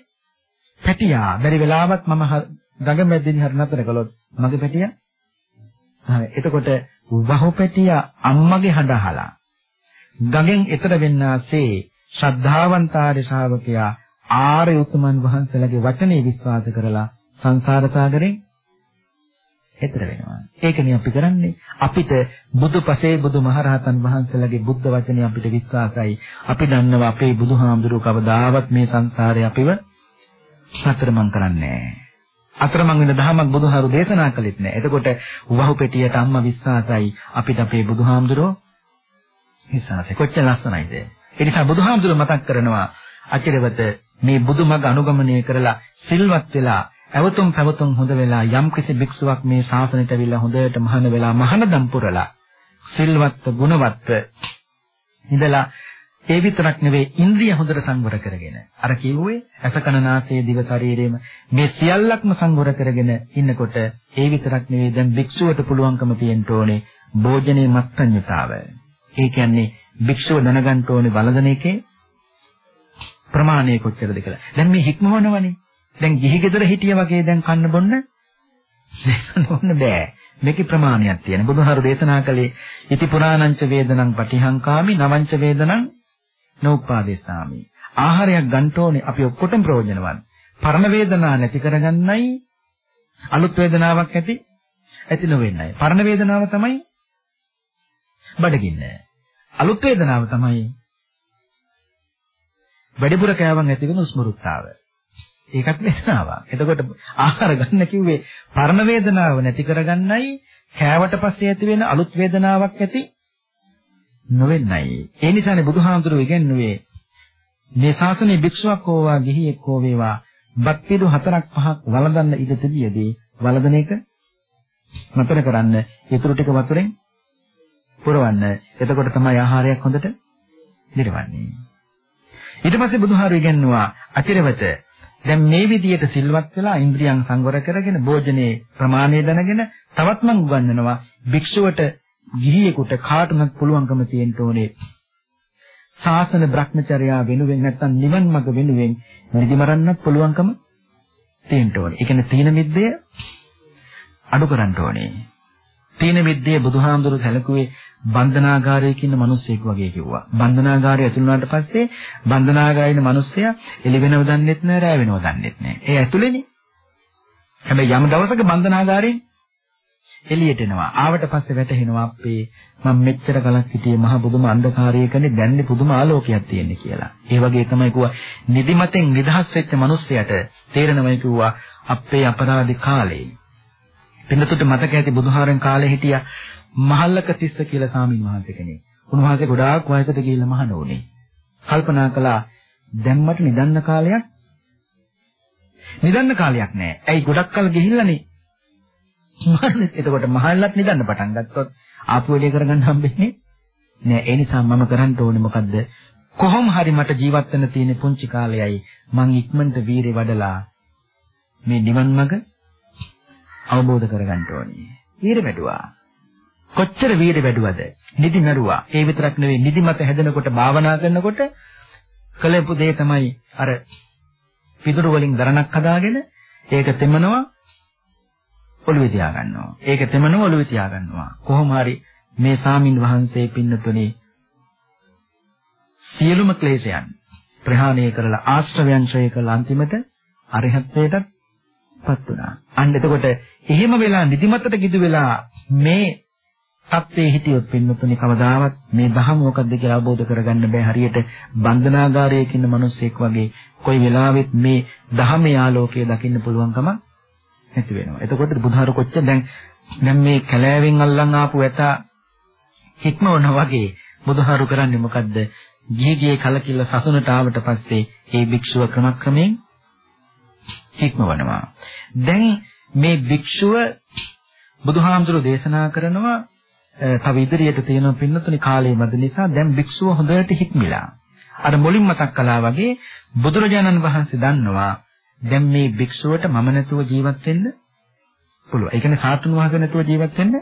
B: පැටියා බැරි වෙලාවත් මම ගඟ මැද්දේදී හරි නතර කළොත් මගේ පැටියා හරි එතකොට වහු පැටියා අම්මගේ හඬ අහලා ගඟෙන් එතර වෙන්නාසේ ශ්‍රද්ධාවන්තාරි ශ්‍රාවකයා ආර්ය උතුමන් වහන්සේලාගේ වචනේ විශ්වාස කරලා සංසාර සාගරෙන් එතර වෙනවා. ඒකනේ අපි කරන්නේ. අපිට බුදුපසේ බුදුමහරහතන් වහන්සේලාගේ බුද්ධ වචනේ අපිට විශ්වාසයි. අපි දන්නවා අපේ බුදුහාමුදුරුවෝ කවදාවත් මේ සංසාරේ අපිව අතරමං කරන්නේ අතරමං වෙන දහමක් බුදුහාරු දේශනා කළෙත් නෑ. එතකොට වහු පෙටියට අම්මා විශ්වාසයි අපිට අපේ බුදුහාමුදුරෝ විශ්වාසයි. කොච්චර ලස්සනයිද? ඒ නිසා බුදුහාමුදුරෝ මතක් කරනවා අචිරවත මේ බුදුමග අනුගමනය කරලා සිල්වත් වෙලා ඇවතුම් පැවතුම් හොඳ වෙලා යම් කිසි භික්ෂුවක් මේ ශාසනයට ඇවිල්ලා හොඳට මහාන වෙලා මහානදම් පුරලා සිල්වත්ව ගුණවත්ව ඉඳලා ඒ විතරක් නෙවෙයි ඉන්ද්‍රිය හොඳට සංවර කරගෙන අර කිව්වේ අසකනාසයේ දිව ශරීරයේම මේ සියල්ලක්ම සංවර කරගෙන ඉන්නකොට ඒ විතරක් නෙවෙයි දැන් භික්ෂුවට පුළුවන්කම තියෙන්න ඕනේ භෝජනේ මත්ඤ්‍යතාව. ඒ කියන්නේ භික්ෂුව දැනගන්න ඕනේ වළඳන එකේ ප්‍රමාණය කොච්චරද කියලා. දැන් මේ හික්මවනවනේ. දැන් ගිහි ගෙදර හිටිය වගේ දැන් කන්න බොන්න දේශනවන්න බෑ. මේකේ ප්‍රමාණයක් තියෙන. බුදුහාරු දේශනා කළේ ඉති පුරාණංච වේදනං පටිහංකාමි නවංච වේදනං නෝපාදේශාමි. ආහාරයක් ගන්න ඕනේ අපි ඔක්කොටම ප්‍රයෝජනවත්. පරණ වේදනා නැති කරගන්නයි අලුත් වේදනාවක් ඇති ඇති නොවෙන්නයි. පරණ වේදනාව තමයි බඩගින්න. අලුත් වේදනාව තමයි වැඩිපුර කෑවන් ඇති වෙන උස්මරුත්තාව. ඒකත් වේදනාවක්. එතකොට ආහාර ගන්න කිව්වේ පරණ වේදනාව නැති කරගන්නයි කෑවට පස්සේ ඇති වෙන අලුත් වේදනාවක් ඇති නොවෙන්නයි. ඒ නිසානේ බුදුහාමුදුරුවෝ ඉගෙනුවේ මේ ශාසනයේ භික්ෂුවක් හෝවා ගිහියෙක් හෝ වේවා බත් පිටු හතරක් පහක් වළඳන්න ඉඩ තිබියදී වළඳන එක නතර කරන්න ඊටු ටික වතුරෙන් පුරවන්න. එතකොට තමයි ආහාරයක් හොඳට දිරවන්නේ. ඊට පස්සේ බුදුහාරු ඉගෙනුවා අචිරවත දැන් මේ විදියට සිල්වත් වෙලා ඉන්ද්‍රියන් සංවර කරගෙන භෝජනයේ ප්‍රමාණය දැනගෙන තවත් මම උගන්වනවා භික්ෂුවට ගිහියෙකුට කාටුණත් පුළුවන්කම තියෙන්න ඕනේ ශාසන භ්‍රමචර්යා වෙනුවෙන් නැත්තම් නිවන් මඟ වෙනුවෙන් නිදිමරන්නත් පුළුවන්කම තියෙන්න ඕනේ. ඒ කියන්නේ තීන මිද්දය අඩු කරන්න ඕනේ. තීන මිද්දේ බුදුහාමුදුරු සැලකුවේ බන්ධනාගාරයක ඉන්න මිනිස්සෙක් වගේ කිව්වා. බන්ධනාගාරය ඇතුළු වුණාට පස්සේ බන්ධනාගාරයේ ඉන්න මිනිස්සයා එළි වෙනව දන්නෙත් නෑ, රැ වෙනව දන්නෙත් නෑ. ඒ ඇතුළේනේ. හැබැයි යම් දවසක බන්ධනාගාරයෙන් එළියට එනවා. ආවට පස්සේ වැටහෙනවා අපේ මම මෙච්චර කලක් හිටියේ මහ පුදුම අන්ධකාරයකනේ දැන්නේ පුදුම ආලෝකයක් තියෙන්නේ කියලා. ඒ වගේ තමයි කිව්වා නිදිමතෙන් නිදහස් වෙච්ච මිනිස්සයාට තේරෙනවයි කිව්වා අපේ අපරාධ කාලේ. පින්නතුට මතක ඇති බුදුහාරන් කාලේ හිටියා මහල්ලක තිස්ස කියලා සාමින් වහන්සේ කෙනෙක්. උන්වහන්සේ ගොඩාක් වයසට ගිහිල්ලා මහණ වුණේ. කල්පනා කළා දැන් මට නිදන්න කාලයක් නිදන්න කාලයක් නෑ. ඇයි ගොඩක් කල් ගිහිල්ලානේ මහන්නේ. එතකොට මහල්ලත් නිදන්න පටන් ගත්තොත් ආපු වෙලේ කරගන්න හම්බෙන්නේ නෑ. ඒ නිසා මම කරන්න ඕනේ මොකද්ද? කොහොම හරි මට ජීවත් වෙන්න තියෙන පුංචි කාලයයි මං ඉක්මනට වීරය වඩලා මේ නිවන් මඟ අවබෝධ කරගන්න ඕනේ. වීර වැඩුවා. කොච්චර වීර වැඩුවද? නිදි මරුවා. ඒ විතරක් නෙවෙයි නිදිමත හැදෙනකොට භාවනා කරනකොට කළපු දේ තමයි අර පිටුරු වලින් දරණක් හදාගෙන ඒක තෙමනවා. ඔළුවේ තියා ගන්නවා. ඒක තෙමනම ඔළුවේ තියා ගන්නවා. කොහොම හරි මේ සාමින් වහන්සේ පින්නතුනේ සියලුම ක්ලේශයන් ප්‍රහාණය කරලා ආශ්‍රවයන් ශ්‍රේ කළ අන්තිමට අරිහත්ත්වයටත් පත් වුණා. අන්න එතකොට එහෙම වෙලා නිදිමතට කිදු වෙලා මේ තත්ත්වයේ හිටියොත් පින්නතුනේ කවදාවත් මේ දහම මොකක්ද කියලා අවබෝධ කරගන්න බෑ හරියට බන්ධනාගාරයක ඉන්න මිනිස්සෙක් වගේ කොයි වෙලාවෙත් මේ දහමේ ආලෝකය දකින්න පුළුවන්කම නැති වෙනවා. එතකොට බුදුහාර කොච්චර දැන් දැන් මේ කැලෑවෙන් අල්ලන් ආපු ඇත හික්මවන වගේ බුදුහාරු කරන්නේ මොකද්ද? ගිහිගේ කලකිල්ල සසුනට ආවට පස්සේ ඒ භික්ෂුව ක්‍රමක්‍රමයෙන් හික්මවනවා. දැන් මේ භික්ෂුව බුදුහාමුදුරු දේශනා කරනවා තව ඉදිරියට තියෙන පින්නතුනි කාලය මැද නිසා දැන් භික්ෂුව හොඳට හික්මිලා. අර මුලින් මතක් කළා වගේ බුදුරජාණන් වහන්සේ දන්නවා දැන් මේ භික්ෂුවට මම නැතුව ජීවත් වෙන්න පුළුවන්. ඒ කියන්නේ සාතුන් වහන්සේ නැතුව ජීවත් වෙන්න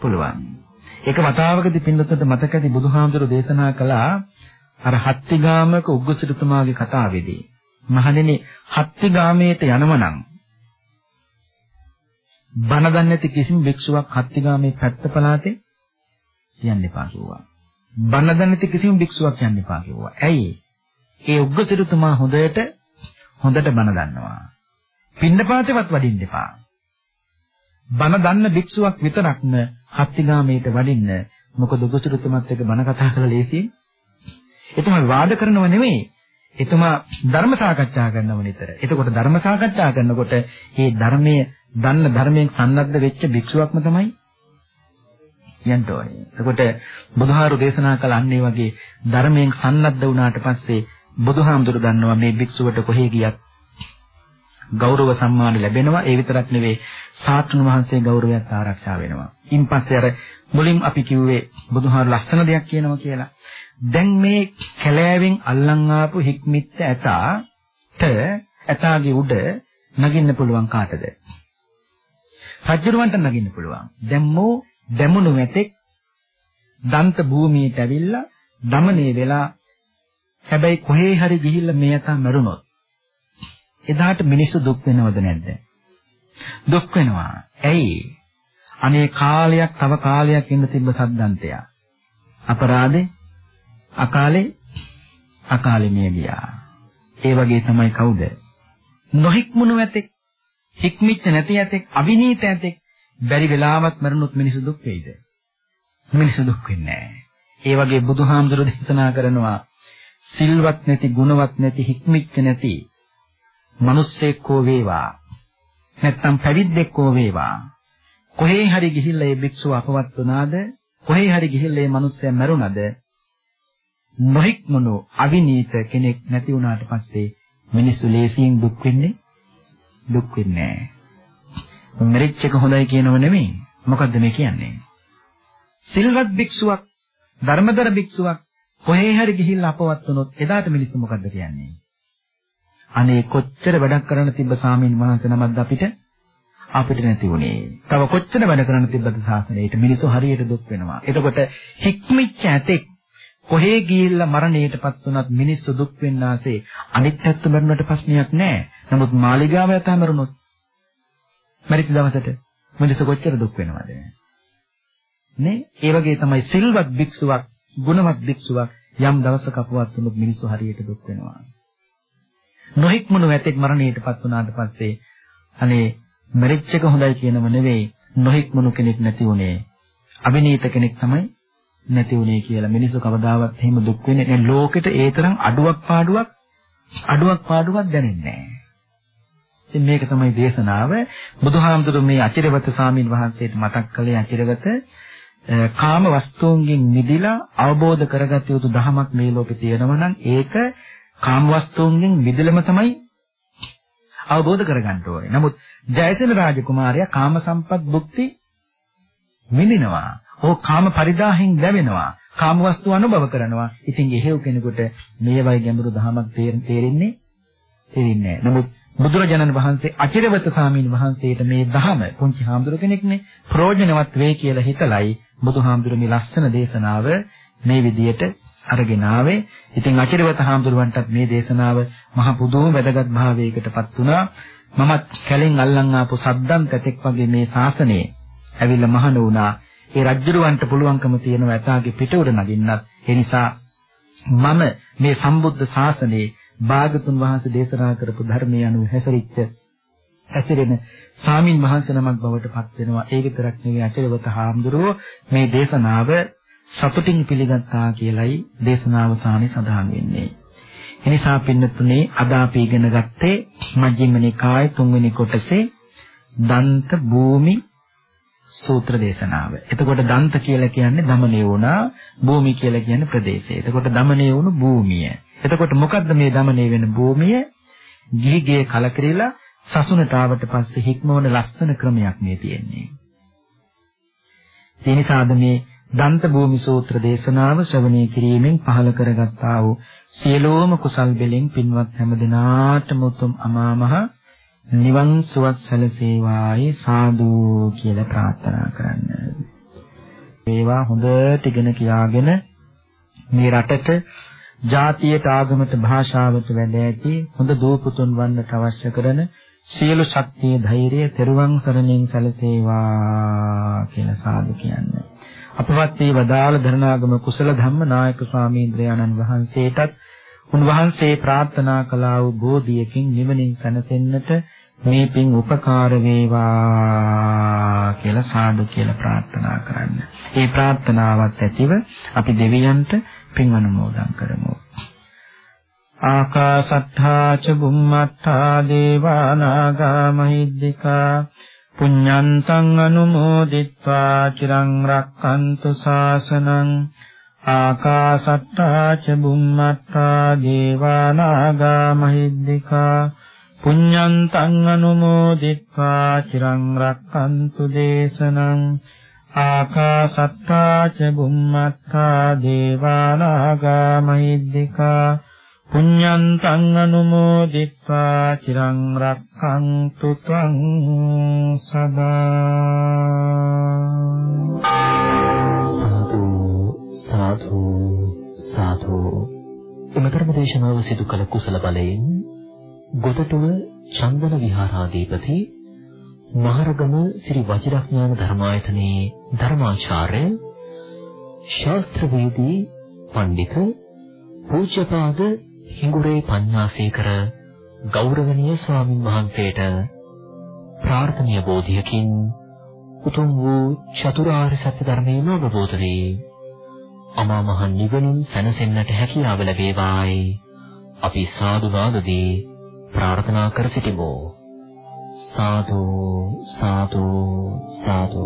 B: පුළුවන්. ඒක වතාවකදී පින්නතට මතකදී බුදුහාමුදුරු දේශනා කළා අර හත්තිගාමක උග්ගසිරතුමාගේ කතාවේදී. මහණෙනි හත්තිගාමයට යනවනම් බණ දන්නේ නැති කිසිම භික්ෂුවක් හත්තිගාමේ පැත්ත පළාතේ යන්න එපා කිව්වා. බණ දන්නේ නැති කිසිම භික්ෂුවක් යන්න එපා කිව්වා. ඇයි? ඒ උග්ගසිරතුමා හොඳට හොඳට බණ දන්නවා. පින්නපාතේවත් වඩින්න එපා. බණ දන්න භික්ෂුවක් විතරක්ම හත්තිගාමේට වඩින්න. මොකද දුසුරුතුමත් එක්ක බණ කතා කරලා ලේසියෙන්. එතුමා වාද කරනව නෙමෙයි. එතුමා ධර්ම සාකච්ඡා කරනව නිතර. එතකොට ධර්ම සාකච්ඡා කරනකොට මේ ධර්මයේ දන්න ධර්මයෙන් සම්බන්ධ වෙච්ච භික්ෂුවක්ම තමයි යන්න ඕනේ. එතකොට බුදුහාරු දේශනා කළ අන්නේ වගේ ධර්මයෙන් සම්බන්ධ වුණාට පස්සේ බුදුහාමුදුරු දන්නවා මේ භික්ෂුවට කොහේ ගියත් ගෞරව සම්මාන ලැබෙනවා. ඒ විතරක් නෙවෙයි සාතුන් වහන්සේ ගෞරවයත් ආරක්ෂා වෙනවා. ඉන්පස්සේ අර මුලින් අපි කිව්වේ බුදුහාර ලස්සන දෙයක් කියනවා කියලා. දැන් මේ කැලෑවෙන් අල්ලන් ආපු හික්මිත්ත ඇතාට ඇතාගේ උඩ නගින්න පුළුවන් කාටද? රජුරවන්ට නගින්න පුළුවන්. දැම්මෝ දැමුණු වැතෙක් දන්ත භූමියට ඇවිල්ලා දමණය වෙලා හැබැයි කොහේ හරි ගිහිල්ලා මේ යතා මරුණොත් එදාට මිනිස්සු දුක් වෙනවද නැද්ද? දුක් වෙනවා. ඇයි? අනේ කාලයක් තව කාලයක් ඉන්න තිබ්බ සද්දන්තය. අපරාධේ අකාලේ අකාලේ මිය ගියා. ඒ වගේ තමයි කවුද? නොහික්මුණු ඇතෙක්, හික්මිච්ච නැති ඇතෙක්, අවිනීත ඇතෙක් බැරි වෙලාවත් මරුණොත් මිනිස්සු දුක් වෙයිද? මිනිස්සු දුක් වෙන්නේ නැහැ. ඒ වගේ බුදුහාමුදුරු දේශනා කරනවා සිල්වත් නැති, ගුණවත් නැති, හික්මිච්ච නැති මිනිස්සෙක් හෝ වේවා. නැත්තම් පැවිද්දෙක් හෝ වේවා. කොහේ හරි ගිහිල්ලා ඒ භික්ෂුව අපවත් වුණාද? කොහේ හරි ගිහිල්ලා ඒ මිනිස්සයා මැරුණාද? නොහික්මනු අවිනීත කෙනෙක් නැති වුණාට පස්සේ මිනිස්සු ලේසියෙන් දුක් වෙන්නේ දුක් වෙන්නේ නැහැ. මෙරිච් එක හොඳයි කියනව නෙමෙයි. මොකද්ද මේ කියන්නේ? සිල්වත් භික්ෂුවක් ධර්මදර භික්ෂුවක් කොහේ හරි ගිහිල්ලා අපවත් වුණොත් එදාට මිනිස්සු මොකද්ද කියන්නේ? අනේ කොච්චර වැඩක් කරන්න තිබ්බ සාමීන් වහන්සේ නමක්ද අපිට අපිට නැති වුණේ. තව කොච්චර වැඩ කරන්න තිබ්බද සාසනයට මිනිස්සු හරියට දුක් වෙනවා. එතකොට හික්මිච්ච ඇතෙක් කොහේ ගිහිල්ලා මරණයටපත් වුණත් මිනිස්සු දුක් වෙන්නාසේ අනිත් පැත්ත මරුණට ප්‍රශ්නයක් නැහැ. නමුත් මාලිගාව යතා මරුණොත් මරිත දවසට මිනිස්සු කොච්චර දුක් වෙනවද? නේ? ඒ වගේ තමයි සිල්වත් භික්ෂුවක්, ගුණවත් භික්ෂුවක් යම් දවසක අපවත් වුණොත් මිනිස්සු හරියට දුක් වෙනවා. නොහික්මුණු ඇතෙක් මරණයටපත් වුණාට පස්සේ අනේ මරිච්ච එක හොඳයි කියනව නෙවෙයි නොහික්මුණු කෙනෙක් නැති උනේ. අවිනීත කෙනෙක් තමයි නැති උනේ කියලා මිනිස්සු කවදාවත් එහෙම දුක් වෙන්නේ නැහැ. ලෝකෙට ඒ තරම් අඩුවක් පාඩුවක් අඩුවක් පාඩුවක් දැනෙන්නේ නැහැ. ඉතින් මේක තමයි දේශනාව. බුදුහාමුදුරු මේ අචිරවත සාමීන් වහන්සේට මතක් කළේ අචිරවත කාම වස්තුන්ගෙන් මිදිලා අවබෝධ කරගත යුතු ධමයක් මේ ලෝකේ තියෙනවා නම් ඒක කාම වස්තුන්ගෙන් මිදෙලම තමයි අවබෝධ කරගන්න ඕනේ. නමුත් ජයසේන රාජකුමාරයා කාම සම්පත් භුක්ති විඳිනවා. ඕ කාම පරිදාහෙන් දැවෙනවා. කාම වස්තු අනුභව කරනවා. ඉතින් එහෙව් කෙනෙකුට මේ වගේ ගැඹුරු ධමයක් තේරෙන්නේ තේරෙන්නේ නැහැ. නමුත් බුදුරජාණන් වහන්සේ අචිරවත සාමීන් වහන්සේට මේ ධහම පුංචි හාමුදුරු කෙනෙක්නේ ප්‍රයෝජනවත් වෙයි කියලා හිතලයි බුදුහාමුදුරු මේ ලස්සන දේශනාව මේ විදියට අරගෙන ආවේ. ඉතින් අචිරවත හාමුදුරුවන්ටත් මේ දේශනාව මහ පුදුම වැදගත් භාවයකටපත් වුණා. මමත් කැලෙන් අල්ලන් ආපු සද්දම් තැතෙක් වගේ මේ ශාසනයේ ඇවිල්ලා මහණ වුණා. ඒ රජුරවන්ට පුළුවන්කම තියෙනවා ඇතාගේ පිට උඩ නගින්නත්. ඒ නිසා මම මේ සම්බුද්ධ ශාසනයේ භාගතුන් වහන්සේ දේශනා කරපු ධර්මයේ අනුව හැසිරිච්ච හැසිරෙන සාමින් වහන්සේ නමක් බවට පත් වෙනවා. ඒ විතරක් නෙවෙයි අචරවත හාමුදුරුවෝ මේ දේශනාව සතුටින් පිළිගත්තා කියලයි දේශනාව සානි සඳහන් වෙන්නේ. එනිසා පින්නතුනේ අද අපි ඉගෙන ගත්තේ මජ්ක්‍ධිම නිකායේ තුන්වෙනි කොටසේ දන්ත භූමි සූත්‍ර දේශනාව. එතකොට දන්ත කියලා කියන්නේ දමණය වුණා, භූමි කියලා කියන්නේ ප්‍රදේශය. එතකොට දමණය වුණු භූමිය. එතකොට මොකද්ද මේ দমনය වෙන භූමිය? ගිහිගේ කලකිරීලා සසුනතාවට පස්සේ හික්මවන ලස්සන ක්‍රමයක් මේ තියෙන්නේ. ඒ නිසාද මේ දන්ත භූමි සූත්‍ර දේශනාව ශ්‍රවණය කිරීමෙන් පහළ කරගත්තා වූ සියලෝම කුසල් බෙලෙන් පින්වත් හැමදෙනාටම උතුම් අමාමහ නිවන් සුවක් සැලසේවායි සාදු කියලා ප්‍රාර්ථනා කරන්න. මේවා හොඳට ඉගෙන කියාගෙන මේ රටට ජාතියට ආගමට භාෂාවට වැඩ ඇති හොඳ දූපුතුන් වන්නට අවශ්‍ය කරන සියලු ශක්තිය ධෛර්යය තෙරුවන් සරණින් සැලසේවා කියලා සාදු කියන්නේ. අපවත් මේ වදාළ ධර්ණාගම කුසල ධම්ම නායක ස්වාමීන්ද්‍රයාණන් වහන්සේටත් උන්වහන්සේ ප්‍රාර්ථනා කළා වූ බෝධියකින් නිවනින් සැනසෙන්නට මේ පින් උපකාර වේවා කියලා සාදු කියලා ප්‍රාර්ථනා කරන්න. ඒ ප්‍රාර්ථනාවත් ඇතිව අපි දෙවියන්ට පින් අනුමෝදන් කරමු. ආකාසත්තා ච බුම්මත්තා දේවා නාග මහිද්దికා පුඤ්ඤන්තං අනුමෝදිත්වා චිරං රක්ඛන්තු ශාසනං ආකාසත්තා ච බුම්මත්තා දේවා නාග මහිද්దికා පුඤ්ඤන්තං අනුමෝදිත්වා චිරං රක්ඛන්තු දේශනං ආකාසත්තා ච බුම්මත්තා දේවානාගා මහිද්దికා පුඤ්ඤන්තං අනුමෝදිත්වා චිරං රක්ඛන්තු ත්වං සදා
A: සාදු සාදු සාදු එම ධර්ම දේශනාව සිදු කළ කුසල බලයෙන් ගොතටුව චන්දන විහාරාධිපති මහරගම ශ්‍රී වජිරඥාන ධර්මායතනයේ ධර්මාචාර්ය ශාස්ත්‍රවේදී පඬිත පූජ්‍යපාද හිඟුරේ පඤ්ඤාසේකර ගෞරවනීය ස්වාමින් වහන්සේට ප්‍රාර්ථනීය බෝධියකින් උතුම් වූ චතුරාර්ය සත්‍ය ධර්මයම අවබෝධ වේ. අමා මහ නිවනින් සැනසෙන්නට හැකියාව ලැබේවායි අපි සාදු නාදදී ප්‍රාර්ථනා කර සිටිමු. සාදු සාදු සාදු.